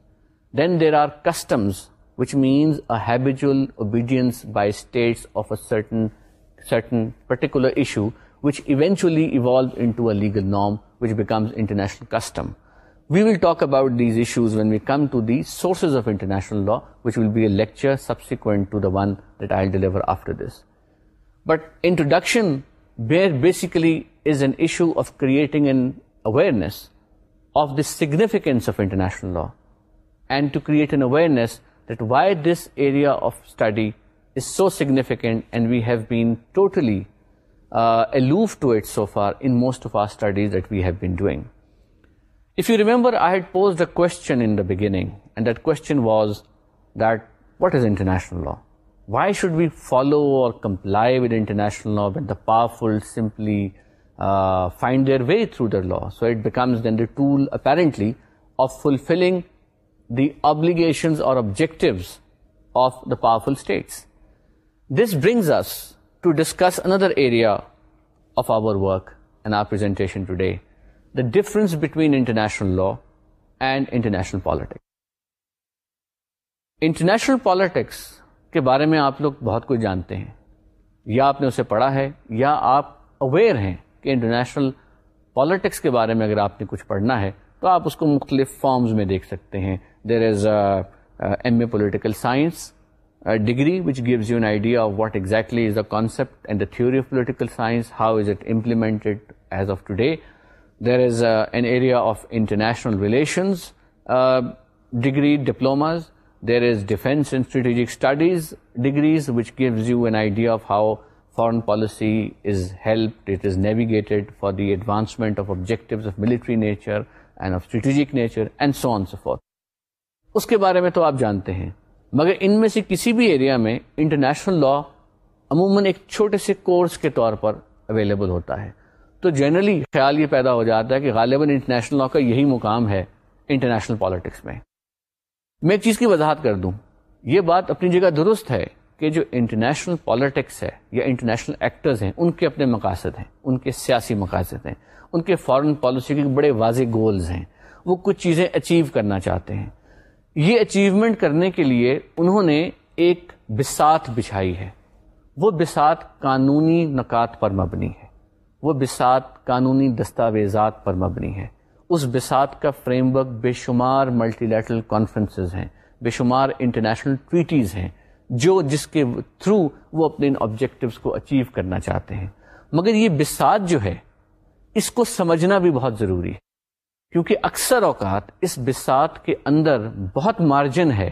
Then there are customs, which means a habitual obedience by states of a certain particular issue, which eventually evolves into a legal norm, which becomes international custom. We will talk about these issues when we come to the sources of international law, which will be a lecture subsequent to the one that I'll deliver after this. But introduction there basically is an issue of creating an awareness of the significance of international law and to create an awareness that why this area of study is so significant and we have been totally uh, aloof to it so far in most of our studies that we have been doing. If you remember, I had posed a question in the beginning, and that question was that what is international law? Why should we follow or comply with international law when the powerful simply uh, find their way through the law? So it becomes then the tool apparently of fulfilling the obligations اور objectives of the powerful states this brings us to discuss another area of our work and our presentation today the difference between international law and international politics international politics کے بارے میں آپ لوگ بہت کچھ جانتے ہیں یا آپ نے اسے پڑھا ہے یا آپ اویئر ہیں کہ انٹرنیشنل پالیٹکس کے بارے میں اگر آپ نے کچھ پڑھنا ہے تو آپ اس کو مختلف فارمز میں دیکھ سکتے ہیں There is a MA Political Science degree, which gives you an idea of what exactly is the concept and the theory of political science, how is it implemented as of today. There is uh, an area of international relations uh, degree, diplomas. There is defense and strategic studies degrees, which gives you an idea of how foreign policy is helped, it is navigated for the advancement of objectives of military nature and of strategic nature, and so on and so forth. اس کے بارے میں تو آپ جانتے ہیں مگر ان میں سے کسی بھی ایریا میں انٹرنیشنل لا عموماً ایک چھوٹے سے کورس کے طور پر اویلیبل ہوتا ہے تو جنرلی خیال یہ پیدا ہو جاتا ہے کہ غالباً انٹرنیشنل لاء کا یہی مقام ہے انٹرنیشنل پالیٹکس میں میں ایک چیز کی وضاحت کر دوں یہ بات اپنی جگہ درست ہے کہ جو انٹرنیشنل پالیٹکس ہے یا انٹرنیشنل ایکٹرز ہیں ان کے اپنے مقاصد ہیں ان کے سیاسی مقاصد ہیں ان کے فارن پالیسی کے بڑے واضح گولز ہیں وہ کچھ چیزیں اچیو کرنا چاہتے ہیں یہ اچیومنٹ کرنے کے لیے انہوں نے ایک بسات بچھائی ہے وہ بسات قانونی نکات پر مبنی ہے وہ بسات قانونی دستاویزات پر مبنی ہے اس بسات کا فریم ورک بے شمار ملٹی لیٹرل کانفرنسز ہیں بے شمار انٹرنیشنل ٹویٹیز ہیں جو جس کے تھرو وہ اپنے ان آبجیکٹیوس کو اچیو کرنا چاہتے ہیں مگر یہ بسات جو ہے اس کو سمجھنا بھی بہت ضروری ہے کیونکہ اکثر اوقات اس بسات کے اندر بہت مارجن ہے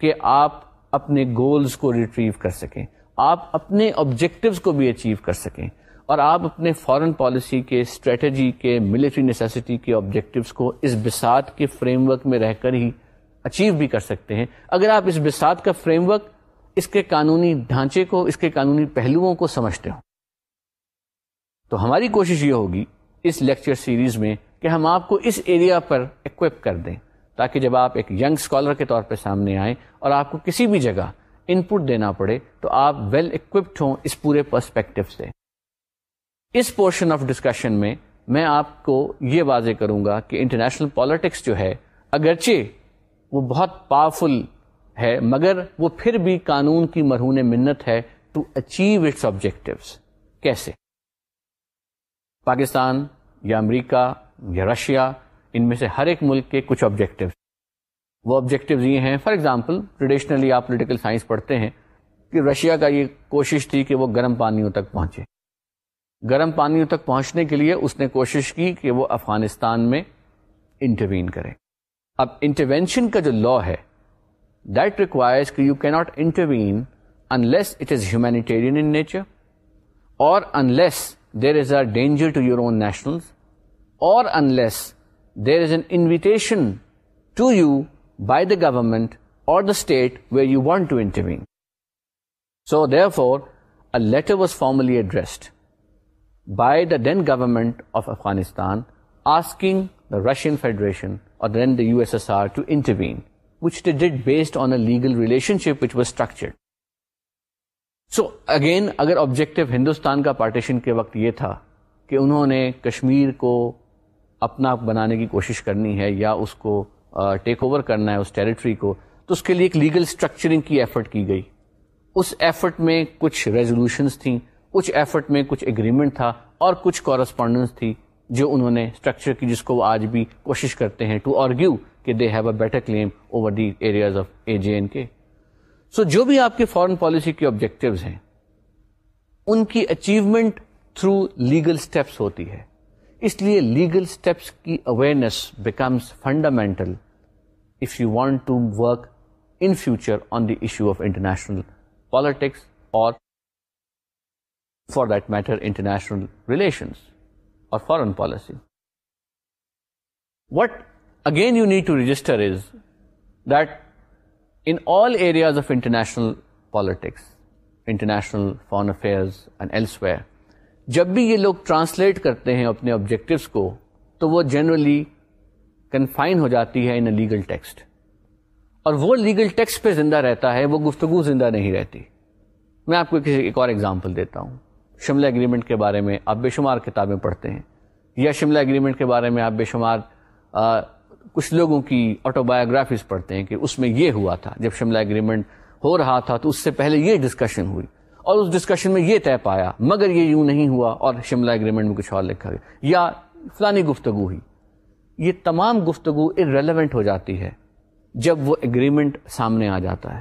کہ آپ اپنے گولز کو ریٹریو کر سکیں آپ اپنے آبجیکٹیوز کو بھی اچیو کر سکیں اور آپ اپنے فورن پالیسی کے اسٹریٹجی کے ملٹری نیسیسٹی کے آبجیکٹیوز کو اس بسات کے فریم ورک میں رہ کر ہی اچیو بھی کر سکتے ہیں اگر آپ اس بسات کا فریم ورک اس کے قانونی ڈھانچے کو اس کے قانونی پہلوؤں کو سمجھتے ہوں تو ہماری کوشش یہ ہوگی اس لیکچر سیریز میں کہ ہم آپ کو اس ایریا پر اکوپ کر دیں تاکہ جب آپ ایک ینگ اسکالر کے طور پہ سامنے آئیں اور آپ کو کسی بھی جگہ ان پٹ دینا پڑے تو آپ ویل اکوپڈ ہوں اس پورے پرسپیکٹو سے اس پورشن آف ڈسکشن میں میں آپ کو یہ واضح کروں گا کہ انٹرنیشنل پالیٹکس جو ہے اگرچہ وہ بہت پاورفل ہے مگر وہ پھر بھی قانون کی مرہون منت ہے ٹو اچیو اٹس آبجیکٹوس کیسے پاکستان یا امریکہ یا رشیا ان میں سے ہر ایک ملک کے کچھ آبجیکٹو وہ آبجیکٹیوز یہ ہیں فار ایگزامپل ٹریڈیشنلی آپ پولیٹیکل سائنس پڑھتے ہیں کہ رشیا کا یہ کوشش تھی کہ وہ گرم پانیوں تک پہنچے گرم پانیوں تک پہنچنے کے لیے اس نے کوشش کی کہ وہ افغانستان میں انٹروین کرے اب انٹروینشن کا جو لا ہے دیٹ ریکوائرز کہ you can't intervene unless it is humanitarian in nature اور unless there is a danger to your own nationals unless there is an invitation to you by the government اور state where you want to intervene so their letter was formally addressed by the then government of Afghanistan asking Russian federation اور then the U S S R to intervene which the date based on a legal relationship was structured so again اگر آبجیکٹو ہندوستان کا پارٹیشن کے وقت یہ تھا کہ انہوں نے کشمیر کو اپنا آپ بنانے کی کوشش کرنی ہے یا اس کو ٹیک اوور کرنا ہے اس ٹیریٹری کو تو اس کے لیے ایک لیگل اسٹرکچرنگ کی ایفرٹ کی گئی اس ایفرٹ میں کچھ ریزولوشنس تھیں کچھ ایفرٹ میں کچھ ایگریمنٹ تھا اور کچھ کورسپونڈنس تھی جو انہوں نے اسٹرکچر کی جس کو وہ آج بھی کوشش کرتے ہیں ٹو آرگیو کہ they have a better claim over the areas of A J and K so جو بھی آپ کے فورن پالیسی کے آبجیکٹیوز ہیں ان کی اچیومنٹ تھرو لیگل اسٹیپس ہوتی ہے اس لیے لیگل اسٹیپس کی awareness becomes fundamental if you want to work in future on the issue of international politics اور for that matter international relations اور foreign policy what again you need to register is that in all areas of international politics international foreign affairs and elsewhere جب بھی یہ لوگ ٹرانسلیٹ کرتے ہیں اپنے آبجیکٹوس کو تو وہ جنرلی کنفائن ہو جاتی ہے ان اے لیگل ٹیکسٹ اور وہ لیگل ٹیکسٹ پہ زندہ رہتا ہے وہ گفتگو زندہ نہیں رہتی میں آپ کو ایک اور ایگزامپل دیتا ہوں شملہ اگریمنٹ کے بارے میں آپ بے شمار کتابیں پڑھتے ہیں یا شملہ اگریمنٹ کے بارے میں آپ بے شمار کچھ لوگوں کی آٹو بایوگرافیز پڑھتے ہیں کہ اس میں یہ ہوا تھا جب شملہ اگریمنٹ ہو رہا تھا تو اس سے پہلے یہ ڈسکشن ہوئی اور اس ڈسکشن میں یہ طے پایا مگر یہ یوں نہیں ہوا اور شملہ اگریمنٹ میں کچھ اور لکھا گیا یا فلانی گفتگو ہی یہ تمام گفتگو ارریلیونٹ ہو جاتی ہے جب وہ اگریمنٹ سامنے آ جاتا ہے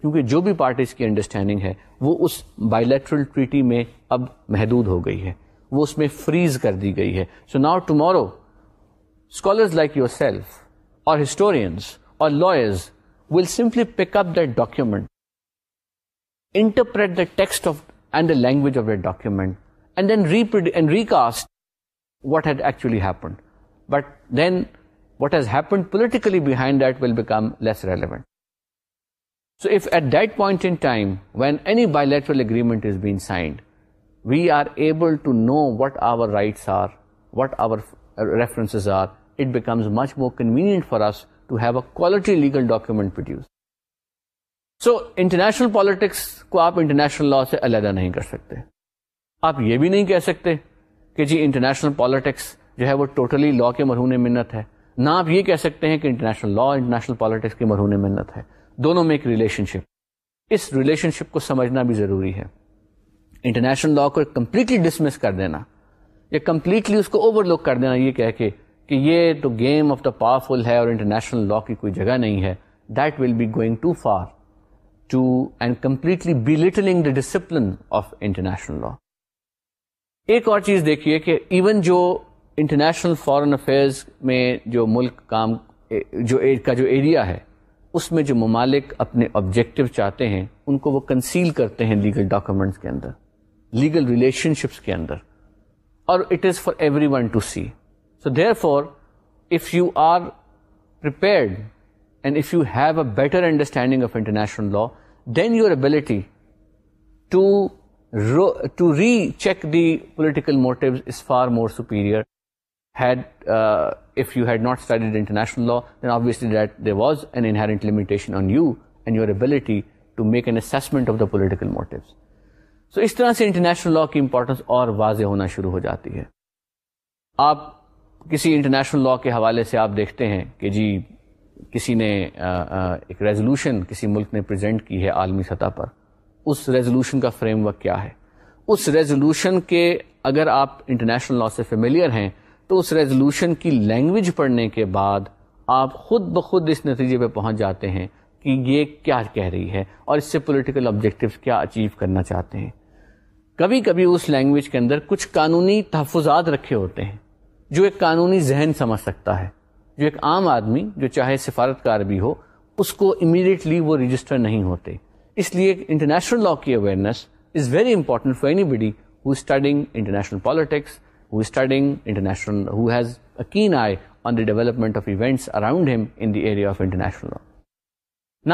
کیونکہ جو بھی پارٹیز کی انڈرسٹینڈنگ ہے وہ اس بائیلیٹرل ٹریٹی میں اب محدود ہو گئی ہے وہ اس میں فریز کر دی گئی ہے so now tomorrow scholars like yourself اور ہسٹورینس اور lawyers will simply pick up that document interpret the text of and the language of that document, and then recast what had actually happened. But then what has happened politically behind that will become less relevant. So if at that point in time, when any bilateral agreement is being signed, we are able to know what our rights are, what our uh, references are, it becomes much more convenient for us to have a quality legal document produced. So international politics کو آپ انٹرنیشنل لا سے علیحدہ نہیں کر سکتے آپ یہ بھی نہیں کہہ سکتے کہ جی انٹرنیشنل پالیٹکس جو ہے وہ ٹوٹلی لا کے مرہون منت ہے نہ آپ یہ کہہ سکتے ہیں کہ انٹرنیشنل لا انٹرنیشنل پالیٹکس کی مرہون منت ہے دونوں میں ایک ریلیشن شپ اس ریلیشن شپ کو سمجھنا بھی ضروری ہے انٹرنیشنل لا کو کمپلیٹلی ڈسمس کر دینا یا کمپلیٹلی اس کو اوور لک کر دینا یہ کہہ کے کہ یہ تو گیم آف دا پاورفل ہے اور انٹرنیشنل لا کی کوئی جگہ نہیں ہے that will be going to for to and completely belittle discipline of international law ایک اور چیز دیکھیے کہ ایون جو انٹرنیشنل فارن افیئرز میں جو ملک کام کا جو ایریا ہے اس میں جو ممالک اپنے آبجیکٹو چاہتے ہیں ان کو وہ کنسیل کرتے ہیں لیگل ڈاکومینٹس کے اندر لیگل ریلیشن شپس کے اندر اور it is for everyone to see so therefore if you are prepared and if you have a better understanding of international law then your ability to to recheck the political motive not studied international law then obviously that دینس was an limitation on you and your ability to make an assessment of the political motive so اس طرح سے انٹرنیشنل لا کی امپورٹنس اور واضح ہونا شروع ہو جاتی ہے آپ کسی انٹرنیشنل لا کے حوالے سے آپ دیکھتے ہیں کہ جی کسی نے ایک ریزولوشن کسی ملک نے پریزنٹ کی ہے عالمی سطح پر اس ریزولوشن کا فریم ورک کیا ہے اس ریزولوشن کے اگر آپ انٹرنیشنل لا سے فیملیئر ہیں تو اس ریزولوشن کی لینگویج پڑھنے کے بعد آپ خود بخود اس نتیجے پہ پہنچ جاتے ہیں کہ یہ کیا کہہ رہی ہے اور اس سے پولیٹیکل آبجیکٹیوز کیا اچیو کرنا چاہتے ہیں کبھی کبھی اس لینگویج کے اندر کچھ قانونی تحفظات رکھے ہوتے ہیں جو ایک قانونی ذہن سمجھ سکتا ہے جو ایک عام آدمی جو چاہے سفارتکار بھی ہو اس کو امیڈیٹلی وہ رجسٹر نہیں ہوتے اس لیے انٹرنیشنل لا کی awareness is very important for anybody who studying international politics who studying international who has a keen eye on the development of events around ہم in the area of international law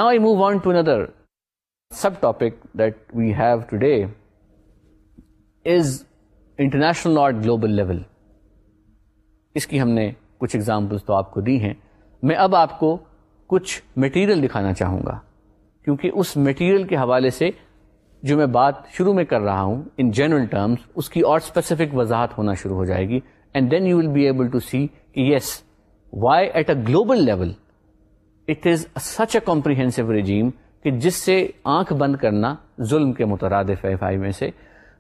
now I move on to another subtopic that we have today is international law global level اس کی ہم نے کچھ اگزامپلس تو آپ کو دی ہیں میں اب آپ کو کچھ میٹیریل دکھانا چاہوں گا کیونکہ اس میٹیریل کے حوالے سے جو میں بات شروع میں کر رہا ہوں ان جنرل ٹرمز اس کی اور اسپیسیفک وضاحت ہونا شروع ہو جائے گی and then you will be able to see کہ yes why at a global level it is such a regime کہ جس سے آنکھ بند کرنا ظلم کے مترادف ہے میں سے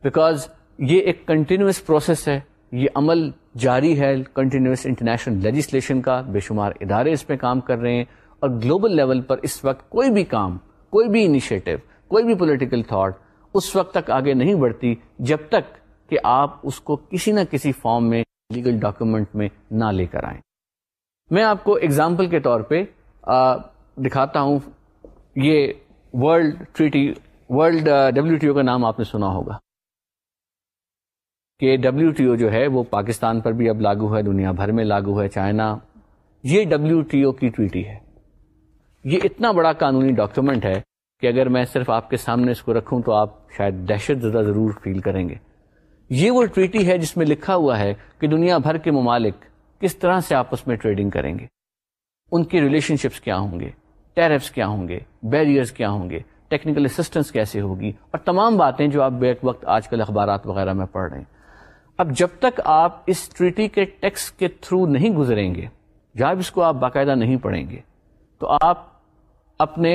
بیکاز یہ ایک کنٹینیوس پروسیس ہے یہ عمل جاری ہے کنٹینیوس انٹرنیشنل لیجسلیشن کا بے شمار ادارے اس پہ کام کر رہے ہیں اور گلوبل لیول پر اس وقت کوئی بھی کام کوئی بھی انیشیٹو کوئی بھی پولیٹیکل تھاٹ اس وقت تک آگے نہیں بڑھتی جب تک کہ آپ اس کو کسی نہ کسی فارم میں لیگل ڈاکومنٹ میں نہ لے کر آئیں میں آپ کو اگزامپل کے طور پہ دکھاتا ہوں یہ world treaty world W W T O کا نام آپ نے سنا ہوگا کہ ڈبلیو ٹی او جو ہے وہ پاکستان پر بھی اب لاگو ہے دنیا بھر میں لاگو ہے چائنا یہ ڈبلیو ٹی او کی ٹویٹی ہے یہ اتنا بڑا قانونی ڈاکیومنٹ ہے کہ اگر میں صرف آپ کے سامنے اس کو رکھوں تو آپ شاید دہشت زدہ ضرور فیل کریں گے یہ وہ ٹویٹی ہے جس میں لکھا ہوا ہے کہ دنیا بھر کے ممالک کس طرح سے آپس میں ٹریڈنگ کریں گے ان کے ریلیشن شپس کیا ہوں گے ٹیرفس کیا ہوں گے بیریئرس کیا ہوں گے ٹیکنیکل اسسٹنس کیسے ہوگی اور تمام باتیں جو آپ بیک وقت آج کل اخبارات وغیرہ میں پڑھ رہے ہیں اب جب تک آپ اس ٹریٹی کے ٹیکس کے تھرو نہیں گزریں گے جب اس کو آپ باقاعدہ نہیں پڑھیں گے تو آپ اپنے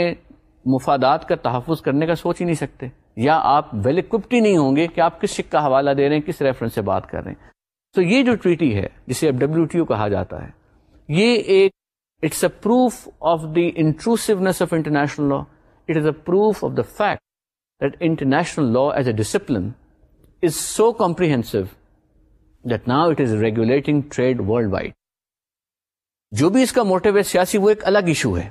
مفادات کا تحفظ کرنے کا سوچ ہی نہیں سکتے یا آپ ویل ہی نہیں ہوں گے کہ آپ کس شک کا حوالہ دے رہے ہیں کس ریفرنس سے بات کر رہے ہیں تو یہ جو ٹریٹی ہے جسے اب ڈبلو او کہا جاتا ہے یہ ایک it's a proof of the inclusiveness of international law it is a proof of the fact that international law is a discipline is so comprehensive جو بھی اس کا موٹو ہے سیاسی وہ ایک الگ ایشو ہے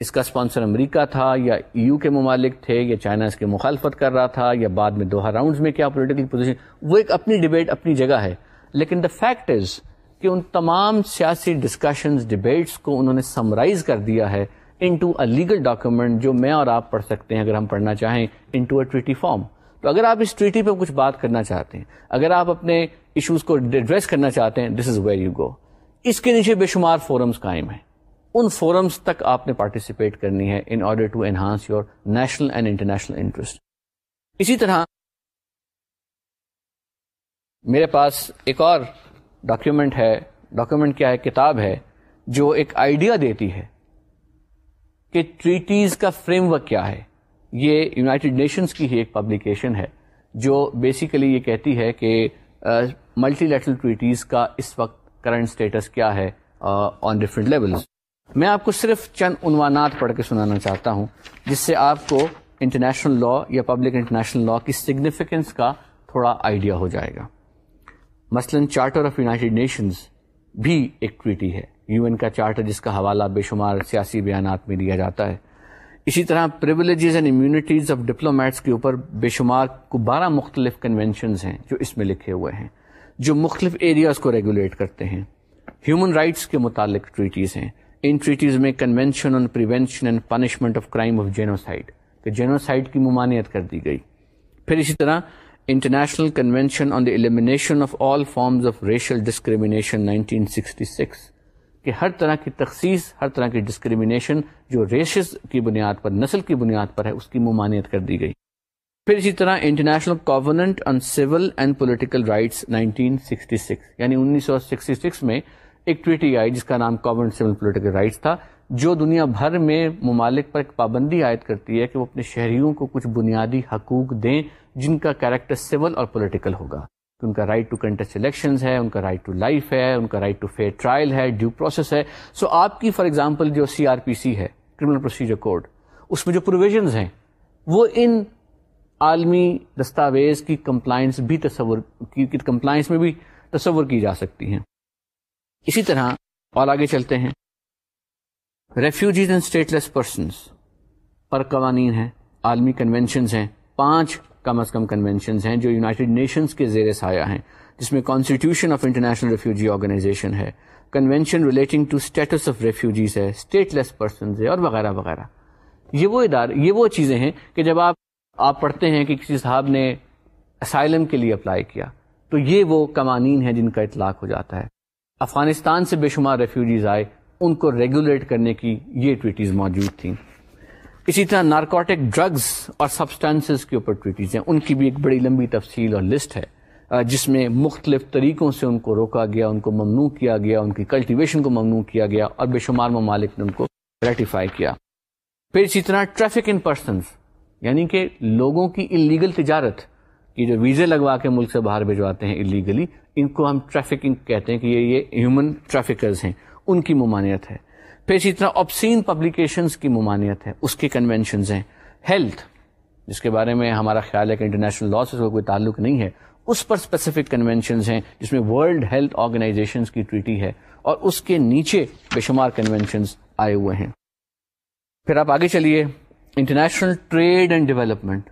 اس کا اسپانسر امریکہ تھا یا یو کے ممالک تھے یا چائنا اس کی مخالفت کر رہا تھا یا بعد میں دوہا راؤنڈز میں کیا پولیٹیکل پوزیشن وہ ایک اپنی ڈبیٹ اپنی جگہ ہے لیکن دا فیکٹ از کہ ان تمام سیاسی ڈسکشنز ڈبیٹس کو انہوں نے سمرائز کر دیا ہے انٹو ا لیگل ڈاکومنٹ جو میں اور آپ پڑھ سکتے ہیں اگر ہم پڑھنا چاہیں انٹو اے ٹویٹی فارم تو اگر آپ اس ٹریٹی پہ کچھ بات کرنا چاہتے ہیں اگر آپ اپنے ایشوز کو ایڈریس کرنا چاہتے ہیں this is where you go اس کے نیچے بے شمار فورمز قائم ہیں ان فورمز تک آپ نے پارٹیسپیٹ کرنی ہے in order to enhance your national and international interest اسی طرح میرے پاس ایک اور ڈاکیومنٹ ہے ڈاکیومنٹ کیا ہے کتاب ہے جو ایک آئیڈیا دیتی ہے کہ ٹریٹیز کا فریم ورک کیا ہے یہ یونائٹڈ نیشنز کی ہی ایک پبلیکیشن ہے جو بیسیکلی یہ کہتی ہے کہ ملٹی لیٹرل ٹویٹیز کا اس وقت کرنٹ اسٹیٹس کیا ہے آن ڈفرینٹ لیولز میں آپ کو صرف چند عنوانات پڑھ کے سنانا چاہتا ہوں جس سے آپ کو انٹرنیشنل لا یا پبلک انٹرنیشنل لا کی سگنیفیکینس کا تھوڑا آئیڈیا ہو جائے گا مثلا چارٹر آف یونائٹڈ نیشنز بھی ایک ٹویٹی ہے یو این کا چارٹر جس کا حوالہ بے شمار سیاسی بیانات میں دیا جاتا ہے اسی طرح privileges and immunities of diplomats کے اوپر بے شمار کو بارہ مختلف کنونشنز ہیں جو اس میں لکھے ہوئے ہیں جو مختلف ایریاز کو ریگولیٹ کرتے ہیں ہیومن رائٹس کے متعلق ٹریٹیز ہیں ان ٹریٹیز میں convention on prevention and punishment of crime of genocide کہ جینوسائڈ کی ممانعت کر دی گئی پھر اسی طرح international convention on the elimination of all forms of racial discrimination 1966 کہ ہر طرح کی تخصیص ہر طرح کی ڈسکریمنیشن جو ریشز کی بنیاد پر نسل کی بنیاد پر ہے اس کی ممانعت کر دی گئی پھر اسی طرح international covenant on civil and political rights 1966 یعنی 1966 میں ایک ٹویٹی آئی جس کا نام کاون سول پولیٹیکل رائٹس تھا جو دنیا بھر میں ممالک پر ایک پابندی عائد کرتی ہے کہ وہ اپنے شہریوں کو کچھ بنیادی حقوق دیں جن کا کیریکٹر سول اور پولیٹیکل ہوگا ان کا رائٹ ٹو کنٹسٹ الیکشنز ہے ان کا رائٹ ٹو لائف ہے ان کا رائٹ ٹو فیئر ٹرائل ہے ڈیو پروسیس ہے سو so, آپ کی فار ایگزامپل جو سی آر پی سی ہے کرمنل پروسیجر کوڈ اس میں جو پروویژنز ہیں وہ ان عالمی دستاویز کی کمپلائنس بھی تصور کی کمپلائنس میں بھی تصور کی جا سکتی ہیں اسی طرح اور آگے چلتے ہیں refugees and stateless persons پر قوانین ہیں عالمی کنونشنز ہیں پانچ کم از کم کنونشنز ہیں جو یونائٹڈ نیشنز کے زیر سایہ ہیں جس میں constitution of international refugee organization ہے convention relating to status of refugees ہے اسٹیٹ لیس پرسنز ہے اور وغیرہ وغیرہ یہ وہ ادارے یہ وہ چیزیں ہیں کہ جب آپ آپ پڑھتے ہیں کہ کسی صاحب نے اسائلم کے لیے اپلائی کیا تو یہ وہ قوانین ہیں جن کا اطلاق ہو جاتا ہے افغانستان سے بے شمار ریفیوجیز آئے ان کو ریگولیٹ کرنے کی یہ ٹویٹیز موجود تھیں اسی طرح نارکوٹک ڈرگز اور سبسٹانسز اوپر ٹریٹیز ہیں ان کی بھی ایک بڑی لمبی تفصیل اور لسٹ ہے جس میں مختلف طریقوں سے ان کو روکا گیا ان کو ممنوع کیا گیا ان کی کلٹیویشن کو ممنوع کیا گیا اور بے شمار ممالک نے ان کو ریٹیفائی کیا پھر اسی طرح ٹریفک ان پرسنس یعنی کہ لوگوں کی انلیگل تجارت کی جو ویزے لگوا کے ملک سے باہر بھجواتے ہیں انلیگلی ان کو ہم ٹریفکنگ کہتے ہیں کہ یہ یہ ہیومن ٹریفکرز ہیں ان کی ممانعت ہے پھر اسی طرح آپسین پبلیکیشنس کی ممانعت ہے اس کی کنونشنز ہیں ہیلتھ جس کے بارے میں ہمارا خیال ہے کہ انٹرنیشنل لا سے کوئی تعلق نہیں ہے اس پر اسپیسیفک کنونشنز ہیں جس میں ورلڈ ہیلتھ آرگنائزیشنس کی ٹریٹی ہے اور اس کے نیچے بے شمار کنونشنز آئے ہوئے ہیں پھر آپ آگے چلیے international trade and development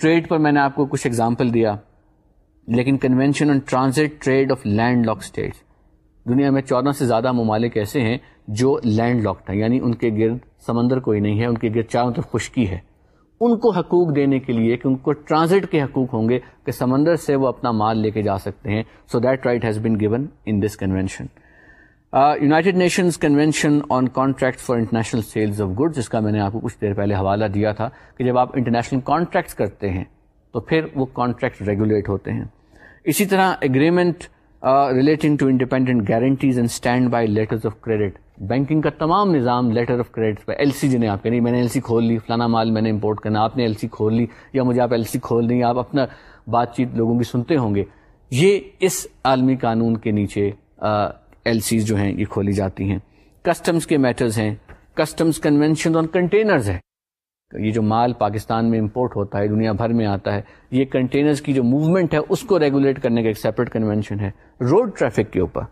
trade پر میں نے آپ کو کچھ ایگزامپل دیا لیکن convention on transit trade of land lock state دنیا میں چودہ سے زیادہ ممالک ایسے ہیں جو لینڈ لاکڈ ہیں یعنی ان کے گرد سمندر کوئی نہیں ہے ان کے گرد چاروں طرف خشکی ہے ان کو حقوق دینے کے لیے کہ ان کو ٹرانزٹ کے حقوق ہوں گے کہ سمندر سے وہ اپنا مال لے کے جا سکتے ہیں so that right has been given in this convention united nations convention on contract for international sales of good جس کا میں نے آپ کو کچھ دیر پہلے حوالہ دیا تھا کہ جب آپ انٹرنیشنل کانٹریکٹس کرتے ہیں تو پھر وہ کانٹریکٹ ریگولیٹ ہوتے ہیں اسی طرح agreement relating to independent guarantees and stand by letters of credit banking کا تمام نظام لیٹر آف کریڈٹ پہ ایل سی جنہیں آپ کہیں میں نے ایل سی کھول لی فلانا مال میں نے امپورٹ کرنا آپ نے ایل سی کھول لی یا مجھے آپ ایل سی کھول دیں اپنا بات چیت لوگوں کی سنتے ہوں گے یہ اس عالمی قانون کے نیچے ایل سیز جو ہیں یہ کھولی جاتی ہیں کسٹمز کے میٹرز ہیں کسٹمز کنونشن آن کنٹینرز ہیں یہ جو مال پاکستان میں امپورٹ ہوتا ہے دنیا بھر میں آتا ہے یہ کنٹینرز کی جو موومنٹ ہے اس کو ریگولیٹ کرنے کا ایک سیپریٹ کنونشن ہے روڈ ٹریفک کے اوپر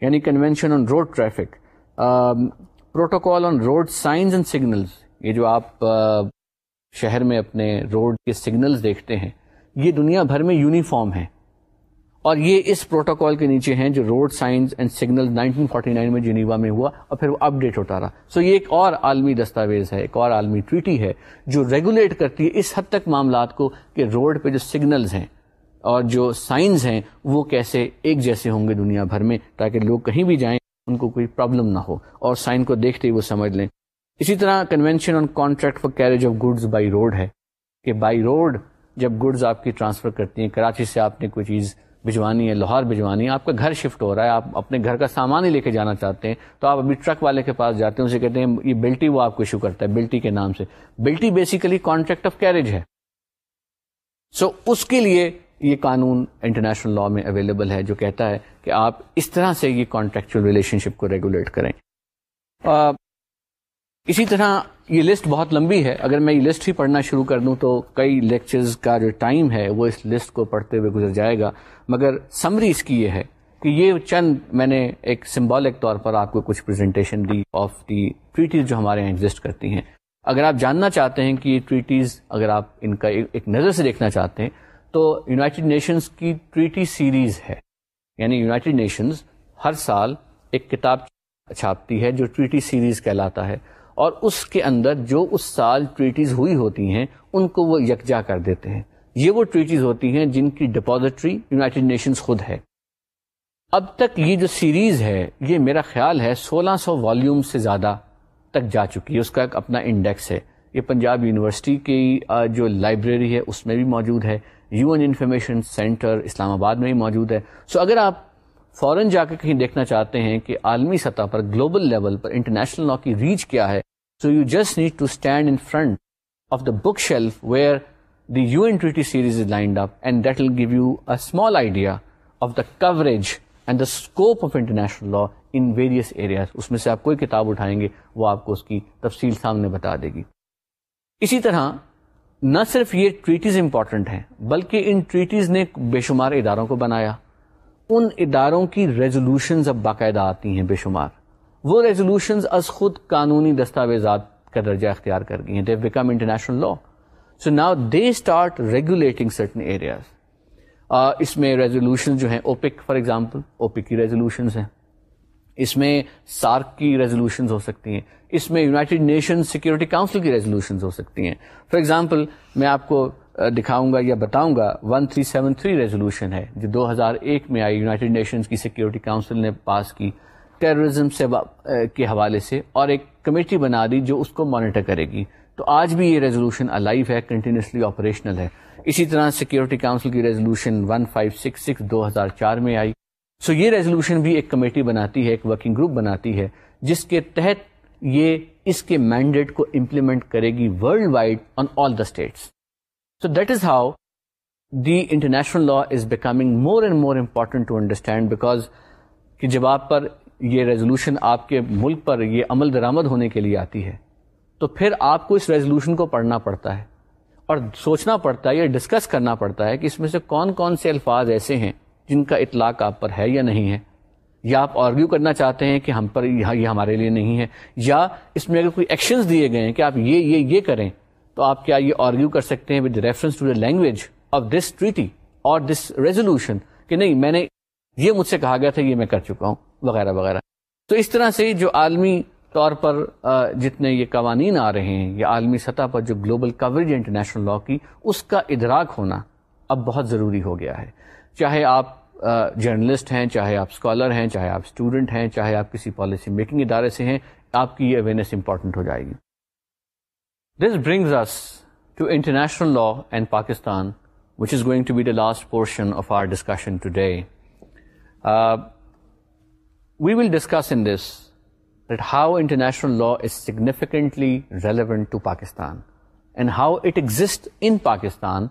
یعنی convention on road traffic protocol on road signs and signals یہ جو آپ شہر میں اپنے روڈ کے سگنلز دیکھتے ہیں یہ دنیا بھر میں یونیفارم ہے اور یہ اس پروٹوکال کے نیچے ہیں جو روڈ سائنس اینڈ سگنل 1949 میں جنیوا میں ہوا اور پھر وہ اپ ڈیٹ ہوتا رہا سو so یہ ایک اور عالمی دستاویز ہے ایک اور عالمی ٹریٹی ہے جو ریگولیٹ کرتی ہے اس حد تک معاملات کو کہ روڈ پہ جو سگنلز ہیں اور جو سائنز ہیں وہ کیسے ایک جیسے ہوں گے دنیا بھر میں تاکہ لوگ کہیں بھی جائیں ان کو کوئی پرابلم نہ ہو اور سائن کو دیکھتے ہی وہ سمجھ لیں اسی طرح convention on contract for carriage of goods by road ہے کہ بائی روڈ جب گڈز آپ کی ٹرانسفر کرتی ہیں کراچی سے آپ نے کوئی چیز بھجوانی ہے لاہور بھجوانی ہے آپ کا گھر شفٹ ہو رہا ہے آپ اپنے گھر کا سامان ہی لے کے جانا چاہتے ہیں تو آپ ابھی ٹرک والے کے پاس جاتے ہیں اسے کہتے ہیں یہ بلٹی وہ آپ کو ایشو کرتا ہے بلٹی کے نام سے بلٹی بیسیکلی کانٹریکٹ آف کیریج ہے سو so, اس کے لیے یہ قانون انٹرنیشنل لا میں اویلیبل ہے جو کہتا ہے کہ آپ اس طرح سے یہ کانٹریکچوئل ریلیشن شپ کو ریگولیٹ کریں uh, اسی طرح یہ لسٹ بہت لمبی ہے اگر میں یہ لسٹ ہی پڑھنا شروع کر دوں تو کئی لیکچرز کا جو ٹائم ہے وہ اس لسٹ کو پڑھتے ہوئے گزر جائے گا مگر سمری اس کی یہ ہے کہ یہ چند میں نے ایک سمبولک طور پر آپ کو کچھ پریزنٹیشن دی آف دی ٹریٹیز جو ہمارے یہاں ایگزٹ کرتی ہیں اگر آپ جاننا چاہتے ہیں کہ یہ ٹریٹیز اگر آپ ان کا ایک نظر سے دیکھنا چاہتے ہیں تو یونائٹیڈ نیشنز کی ٹریٹی سیریز ہے یعنی یونائٹیڈ نیشنز ہر سال ایک کتاب چھاپتی ہے جو ٹریٹی سیریز کہلاتا ہے اور اس کے اندر جو اس سال ٹریٹیز ہوئی ہوتی ہیں ان کو وہ یکجا کر دیتے ہیں یہ وہ ٹریٹیز ہوتی ہیں جن کی ڈپازٹری یونائٹڈ نیشنز خود ہے اب تک یہ جو سیریز ہے یہ میرا خیال ہے سولہ سو والیوم سے زیادہ تک جا چکی ہے اس کا ایک اپنا انڈیکس ہے یہ پنجاب یونیورسٹی کی جو لائبریری ہے اس میں بھی موجود ہے U N information centre Islamabad میں بھی موجود ہے سو اگر آپ فورن جا کے کہیں دیکھنا چاہتے ہیں کہ عالمی سطح پر گلوبل لیول پر انٹرنیشنل لا کی ریچ کیا ہے so you just need to stand in front of the book shelf where the U N treaty series is lined up and that will give you a small idea of the coverage and the scope of international law in various areas اس میں سے آپ کوئی کتاب اٹھائیں گے وہ آپ کو اس کی تفصیل سامنے بتا دے گی اسی طرح نہ صرف یہ ٹریٹیز امپورٹنٹ ہیں بلکہ ان ٹریٹیز نے بے شمار اداروں کو بنایا ان اداروں کی ریزولوشنز اب باقاعدہ آتی ہیں بے شمار وہ ریزولوشنز از خود قانونی دستاویزات کا درجہ اختیار کر گئی ہیں they become international law so now they start regulating certain areas اس میں ریزولوشن جو ہیں اوپک فار ایگزامپل اوپک کی ریزولوشنز ہیں اس میں سارک کی ریزولوشنز ہو سکتی ہیں اس میں یونائٹیڈ نیشن سیکورٹی کاؤنسل کی ریزولوشنز ہو سکتی ہیں فار ایگزامپل میں آپ کو دکھاؤں گا یا بتاؤں گا 1373 تھری سیون تھری ریزولوشن ہے جو دو ہزار ایک میں آئی یونائٹڈ نیشنز کی سیکیورٹی کاؤنسل نے پاس کی ٹیررزم سے کے حوالے سے اور ایک کمیٹی بنا دی جو اس کو مانیٹر کرے گی تو آج بھی یہ ریزولوشن الائیو ہے کنٹینیوسلی آپریشنل ہے اسی طرح سیکیورٹی کاؤنسل کی ریزولوشن 1566 فائیو سکس سکس دو ہزار چار میں آئی سو یہ ریزولوشن بھی ایک کمیٹی بناتی ہے ایک ورکنگ گروپ بناتی ہے جس کے تحت یہ اس کے مینڈیٹ کو امپلیمنٹ کرے گی world wide on all the states So that is how the international law is becoming more and more important to understand because کہ جب آپ پر یہ ریزولوشن آپ کے ملک پر یہ عمل درآمد ہونے کے لیے آتی ہے تو پھر آپ کو اس ریزولوشن کو پڑھنا پڑتا ہے اور سوچنا پڑتا ہے یا ڈسکس کرنا پڑتا ہے کہ اس میں سے کون کون سے الفاظ ایسے ہیں جن کا اطلاق آپ پر ہے یا نہیں ہے یا آپ آرگیو کرنا چاہتے ہیں کہ ہم پر یہ ہمارے لیے نہیں ہے یا اس میں اگر کوئی ایکشنز دیے گئے ہیں کہ آپ یہ یہ یہ کریں تو آپ کیا یہ آرگیو کر سکتے ہیں with reference to the language of this treaty اور دس ریزولوشن کہ نہیں میں نے یہ مجھ سے کہا گیا تھا یہ میں کر چکا ہوں وغیرہ وغیرہ تو اس طرح سے جو عالمی طور پر جتنے یہ قوانین آ رہے ہیں یا عالمی سطح پر جو گلوبل کوریج ہے انٹرنیشنل لا کی اس کا ادراک ہونا اب بہت ضروری ہو گیا ہے چاہے آپ جرنلسٹ ہیں چاہے آپ اسکالر ہیں چاہے آپ اسٹوڈنٹ ہیں چاہے آپ کسی پالیسی میکنگ ادارے سے ہیں آپ کی یہ اویئرنیس امپورٹنٹ ہو جائے گی This brings us to international law and Pakistan, which is going to be the last portion of our discussion today. Uh, we will discuss in this that how international law is significantly relevant to Pakistan and how it exists in Pakistan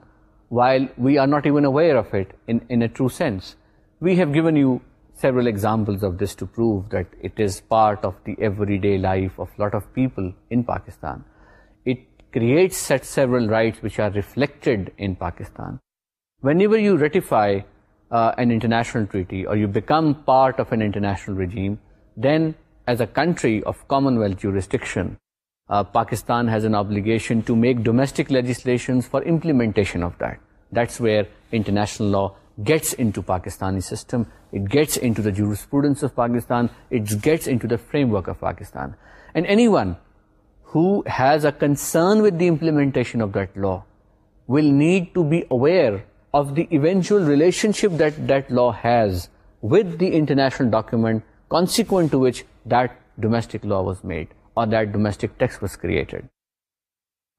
while we are not even aware of it in a true sense. We have given you several examples of this to prove that it is part of the everyday life of a lot of people in Pakistan. Pakistan when ایوریشنل ٹریٹرٹرکشن Pakistan has an obligation to make domestic legislation for implementation of that that's ویئرنیشنل law gets into Pakistani system it gets gets in framework of Pakistan who has a concern with the implementation of that law will need to be aware of the eventual relationship that that law has with the international document consequent to which that domestic law was made or that domestic text was created.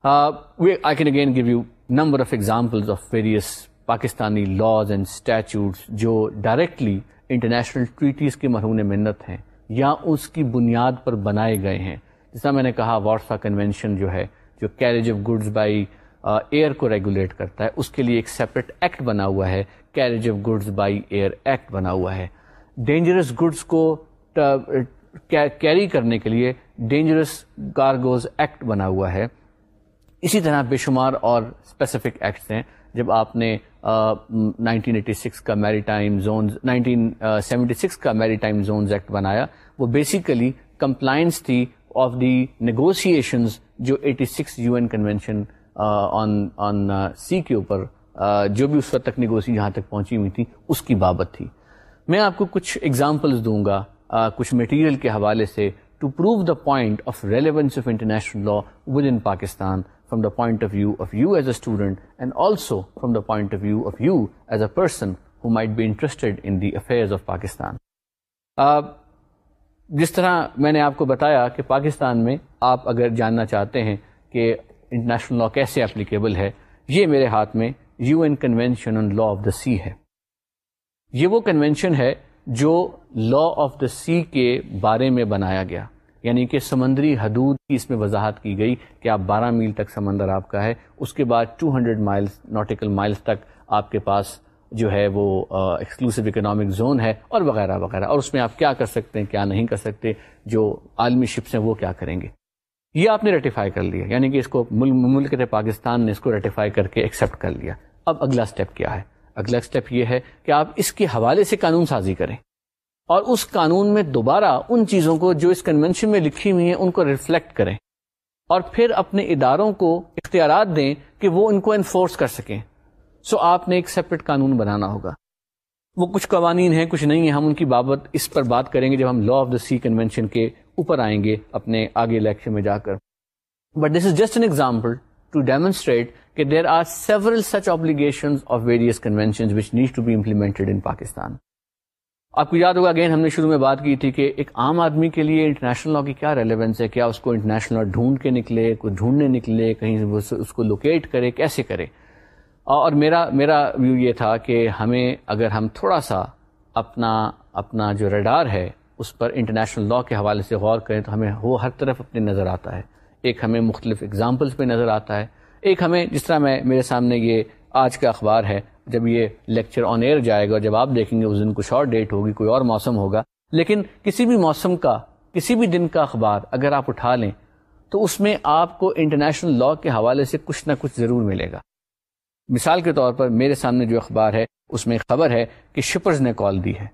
Uh, we, I can again give you number of examples of various Pakistani laws and statutes جو directly انٹرنیشنل ٹریٹیز کے مرہون منت ہیں یا اس کی بنیاد پر بنائے گئے ہیں جیسا میں نے کہا وارسا کنوینشن جو ہے جو carriage of goods by air کو ریگولیٹ کرتا ہے اس کے لیے ایک سیپریٹ ایکٹ بنا ہوا ہے carriage of goods by air act بنا ہوا ہے ڈینجرس گڈس کو کیری کرنے کے لیے ڈینجرس کارگوز ایکٹ بنا ہوا ہے اسی طرح بے شمار اور اسپیسیفک ایکٹس ہیں جب آپ نے نائنٹین ایٹی سکس کا maritime zones nineteen seventy six کا میری ٹائم زونز ایکٹ بنایا وہ بیسیکلی کمپلائنس تھی آف دی نیگوسیشنز جو 86 six U N convention sea کے اوپر uh, جو بھی اس وقت تک نیگوسی جہاں تک پہنچی ہوئی تھی اس کی بابت تھی میں آپ کو کچھ ایگزامپلز دوں گا uh, کچھ مٹیریل کے حوالے سے to prove the point of relevance of international law within Pakistan from the point of view of you as a student and also from the point of view of you as a person who might be interested affairs of Pakistan جس طرح میں نے آپ کو بتایا کہ پاکستان میں آپ اگر جاننا چاہتے ہیں کہ انٹرنیشنل لا کیسے اپلیکیبل ہے یہ میرے ہاتھ میں U N convention on law of the sea ہے یہ وہ کنوینشن ہے جو لا آف دا سی کے بارے میں بنایا گیا یعنی کہ سمندری حدود کی اس میں وضاحت کی گئی کہ آپ بارہ میل تک سمندر آپ کا ہے اس کے بعد two hundred miles nautical miles تک آپ کے پاس جو ہے وہ ایکسکلوسو اکنامک زون ہے اور وغیرہ وغیرہ اور اس میں آپ کیا کر سکتے ہیں کیا نہیں کر سکتے جو عالمی شپس ہیں وہ کیا کریں گے یہ آپ نے ریٹیفائی کر لیا یعنی کہ اس کو ملک پاکستان نے اس کو ریٹیفائی کر کے ایکسیپٹ کر لیا اب اگلا سٹیپ کیا ہے اگلا سٹیپ یہ ہے کہ آپ اس کے حوالے سے قانون سازی کریں اور اس قانون میں دوبارہ ان چیزوں کو جو اس کنونشن میں لکھی ہوئی ہیں ان کو ریفلیکٹ کریں اور پھر اپنے اداروں کو اختیارات دیں کہ وہ ان کو انفورس کر سکیں سو آپ نے ایک سیپریٹ قانون بنانا ہوگا وہ کچھ قوانین ہیں کچھ نہیں ہیں ہم ان کی بابت اس پر بات کریں گے جب ہم law of the sea convention کے اوپر آئیں گے اپنے آگے الیکشن میں جا کر but this is just an example to demonstrate کہ there are several such obligation of various convention which need to be implemented in Pakistan آپ کو یاد ہوگا اگین ہم نے شروع میں بات کی تھی کہ ایک عام آدمی کے لیے انٹرنیشنل لا کی کیا ریلیونس ہے کیا اس کو انٹرنیشنل لا ڈھونڈ کے نکلے ڈھونڈنے نکلے کہیں اس کو لوکیٹ کرے کیسے کرے اور میرا میرا ویو یہ تھا کہ ہمیں اگر ہم تھوڑا سا اپنا اپنا جو ریڈار ہے اس پر انٹرنیشنل لاء کے حوالے سے غور کریں تو ہمیں وہ ہر طرف اپنے نظر آتا ہے ایک ہمیں مختلف اگزامپلس پہ نظر آتا ہے ایک ہمیں جس طرح میں میرے سامنے یہ آج کا اخبار ہے جب یہ لیکچر آن ایئر جائے گا جب آپ دیکھیں گے اس دن کچھ اور ڈیٹ ہوگی کوئی اور موسم ہوگا لیکن کسی بھی موسم کا کسی بھی دن کا اخبار اگر آپ اٹھا لیں تو اس میں آپ کو انٹرنیشنل لاء کے حوالے سے کچھ نہ کچھ ضرور ملے گا مثال کے طور پر میرے سامنے جو اخبار ہے اس میں خبر ہے کہ شپرز نے کال دی ہے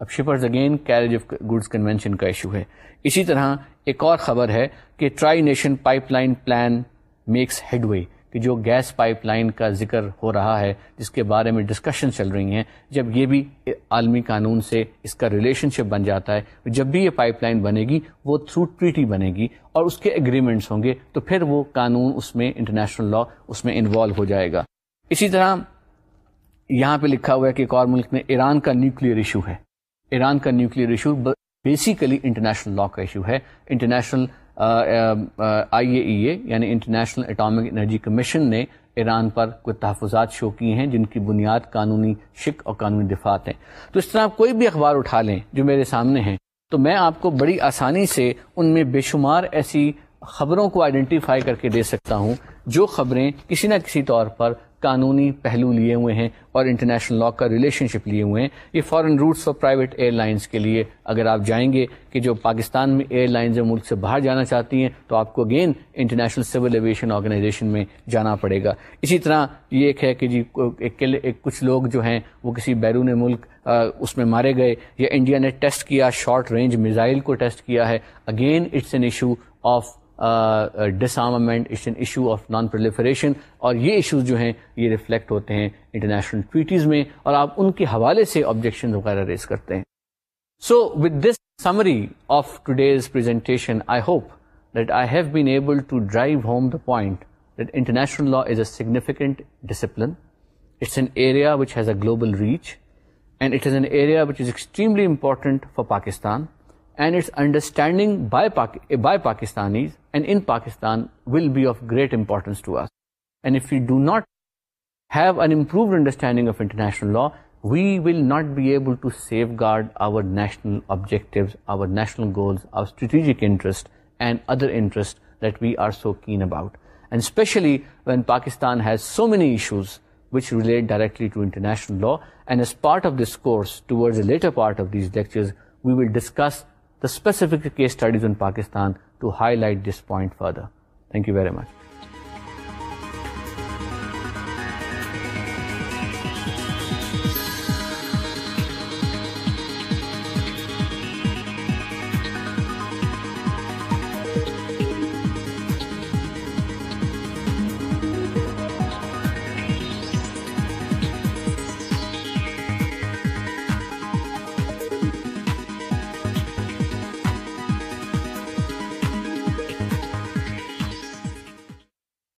اب shippers again carriage of goods convention کا ایشو ہے اسی طرح ایک اور خبر ہے کہ tri nation pipeline plan makes headway کہ جو گیس پائپ لائن کا ذکر ہو رہا ہے جس کے بارے میں ڈسکشن چل رہی ہیں جب یہ بھی عالمی قانون سے اس کا ریلیشن شپ بن جاتا ہے جب بھی یہ پائپ لائن بنے گی وہ تھرو ٹریٹی بنے گی اور اس کے اگریمنٹس ہوں گے تو پھر وہ قانون اس میں انٹرنیشنل لا اس میں انوالو ہو جائے گا اسی طرح یہاں پہ لکھا ہوا ہے کہ ایک اور ملک میں ایران کا نیوکلیئر ایشو ہے ایران کا nuclear issue basically international law کا ایشو ہے international I A E A یعنی انٹرنیشنل اٹامک انرجی کمیشن نے ایران پر کوئی تحفظات شو کیے ہیں جن کی بنیاد قانونی شک اور قانونی دفات ہیں تو اس طرح آپ کوئی بھی اخبار اٹھا لیں جو میرے سامنے ہیں تو میں آپ کو بڑی آسانی سے ان میں بے شمار ایسی خبروں کو آئیڈینٹیفائی کر کے دے سکتا ہوں جو خبریں کسی نہ کسی طور پر قانونی پہلو لیے ہوئے ہیں اور انٹرنیشنل لا کا ریلیشن شپ لیے ہوئے ہیں یہ فارن روٹس اور پرائیویٹ ایئر لائنس کے لیے اگر آپ جائیں گے کہ جو پاکستان میں ایئر لائنز ملک سے باہر جانا چاہتی ہیں تو آپ کو again international civil aviation organisation میں جانا پڑے گا اسی طرح یہ ایک ہے کہ جی ایک کچھ لوگ جو ہیں وہ کسی بیرون ملک اس میں مارے گئے یا انڈیا نے ٹیسٹ کیا شارٹ رینج میزائل کو ٹیسٹ کیا ہے again it's an issue of this of non proliferation اور یہ ایشوز جو ہیں یہ ریفلیکٹ ہوتے ہیں انٹرنیشنل ٹویٹیز میں اور آپ ان کے حوالے سے آبجیکشن وغیرہ ریز کرتے ہیں so with drive home the point that international law is a significant discipline it's an area which has a global reach and it is an area important for Pakistan and its understanding by by Pakistanis and in Pakistan will be of great importance to us. And if we do not have an improved understanding of international law, we will not be able to safeguard our national objectives, our national goals, our strategic interests and other interests that we are so keen about. And especially when Pakistan has so many issues which relate directly to international law. And as part of this course, towards the later part of these lectures, we will discuss the specific case studies on Pakistan to highlight this point further. Thank you very much.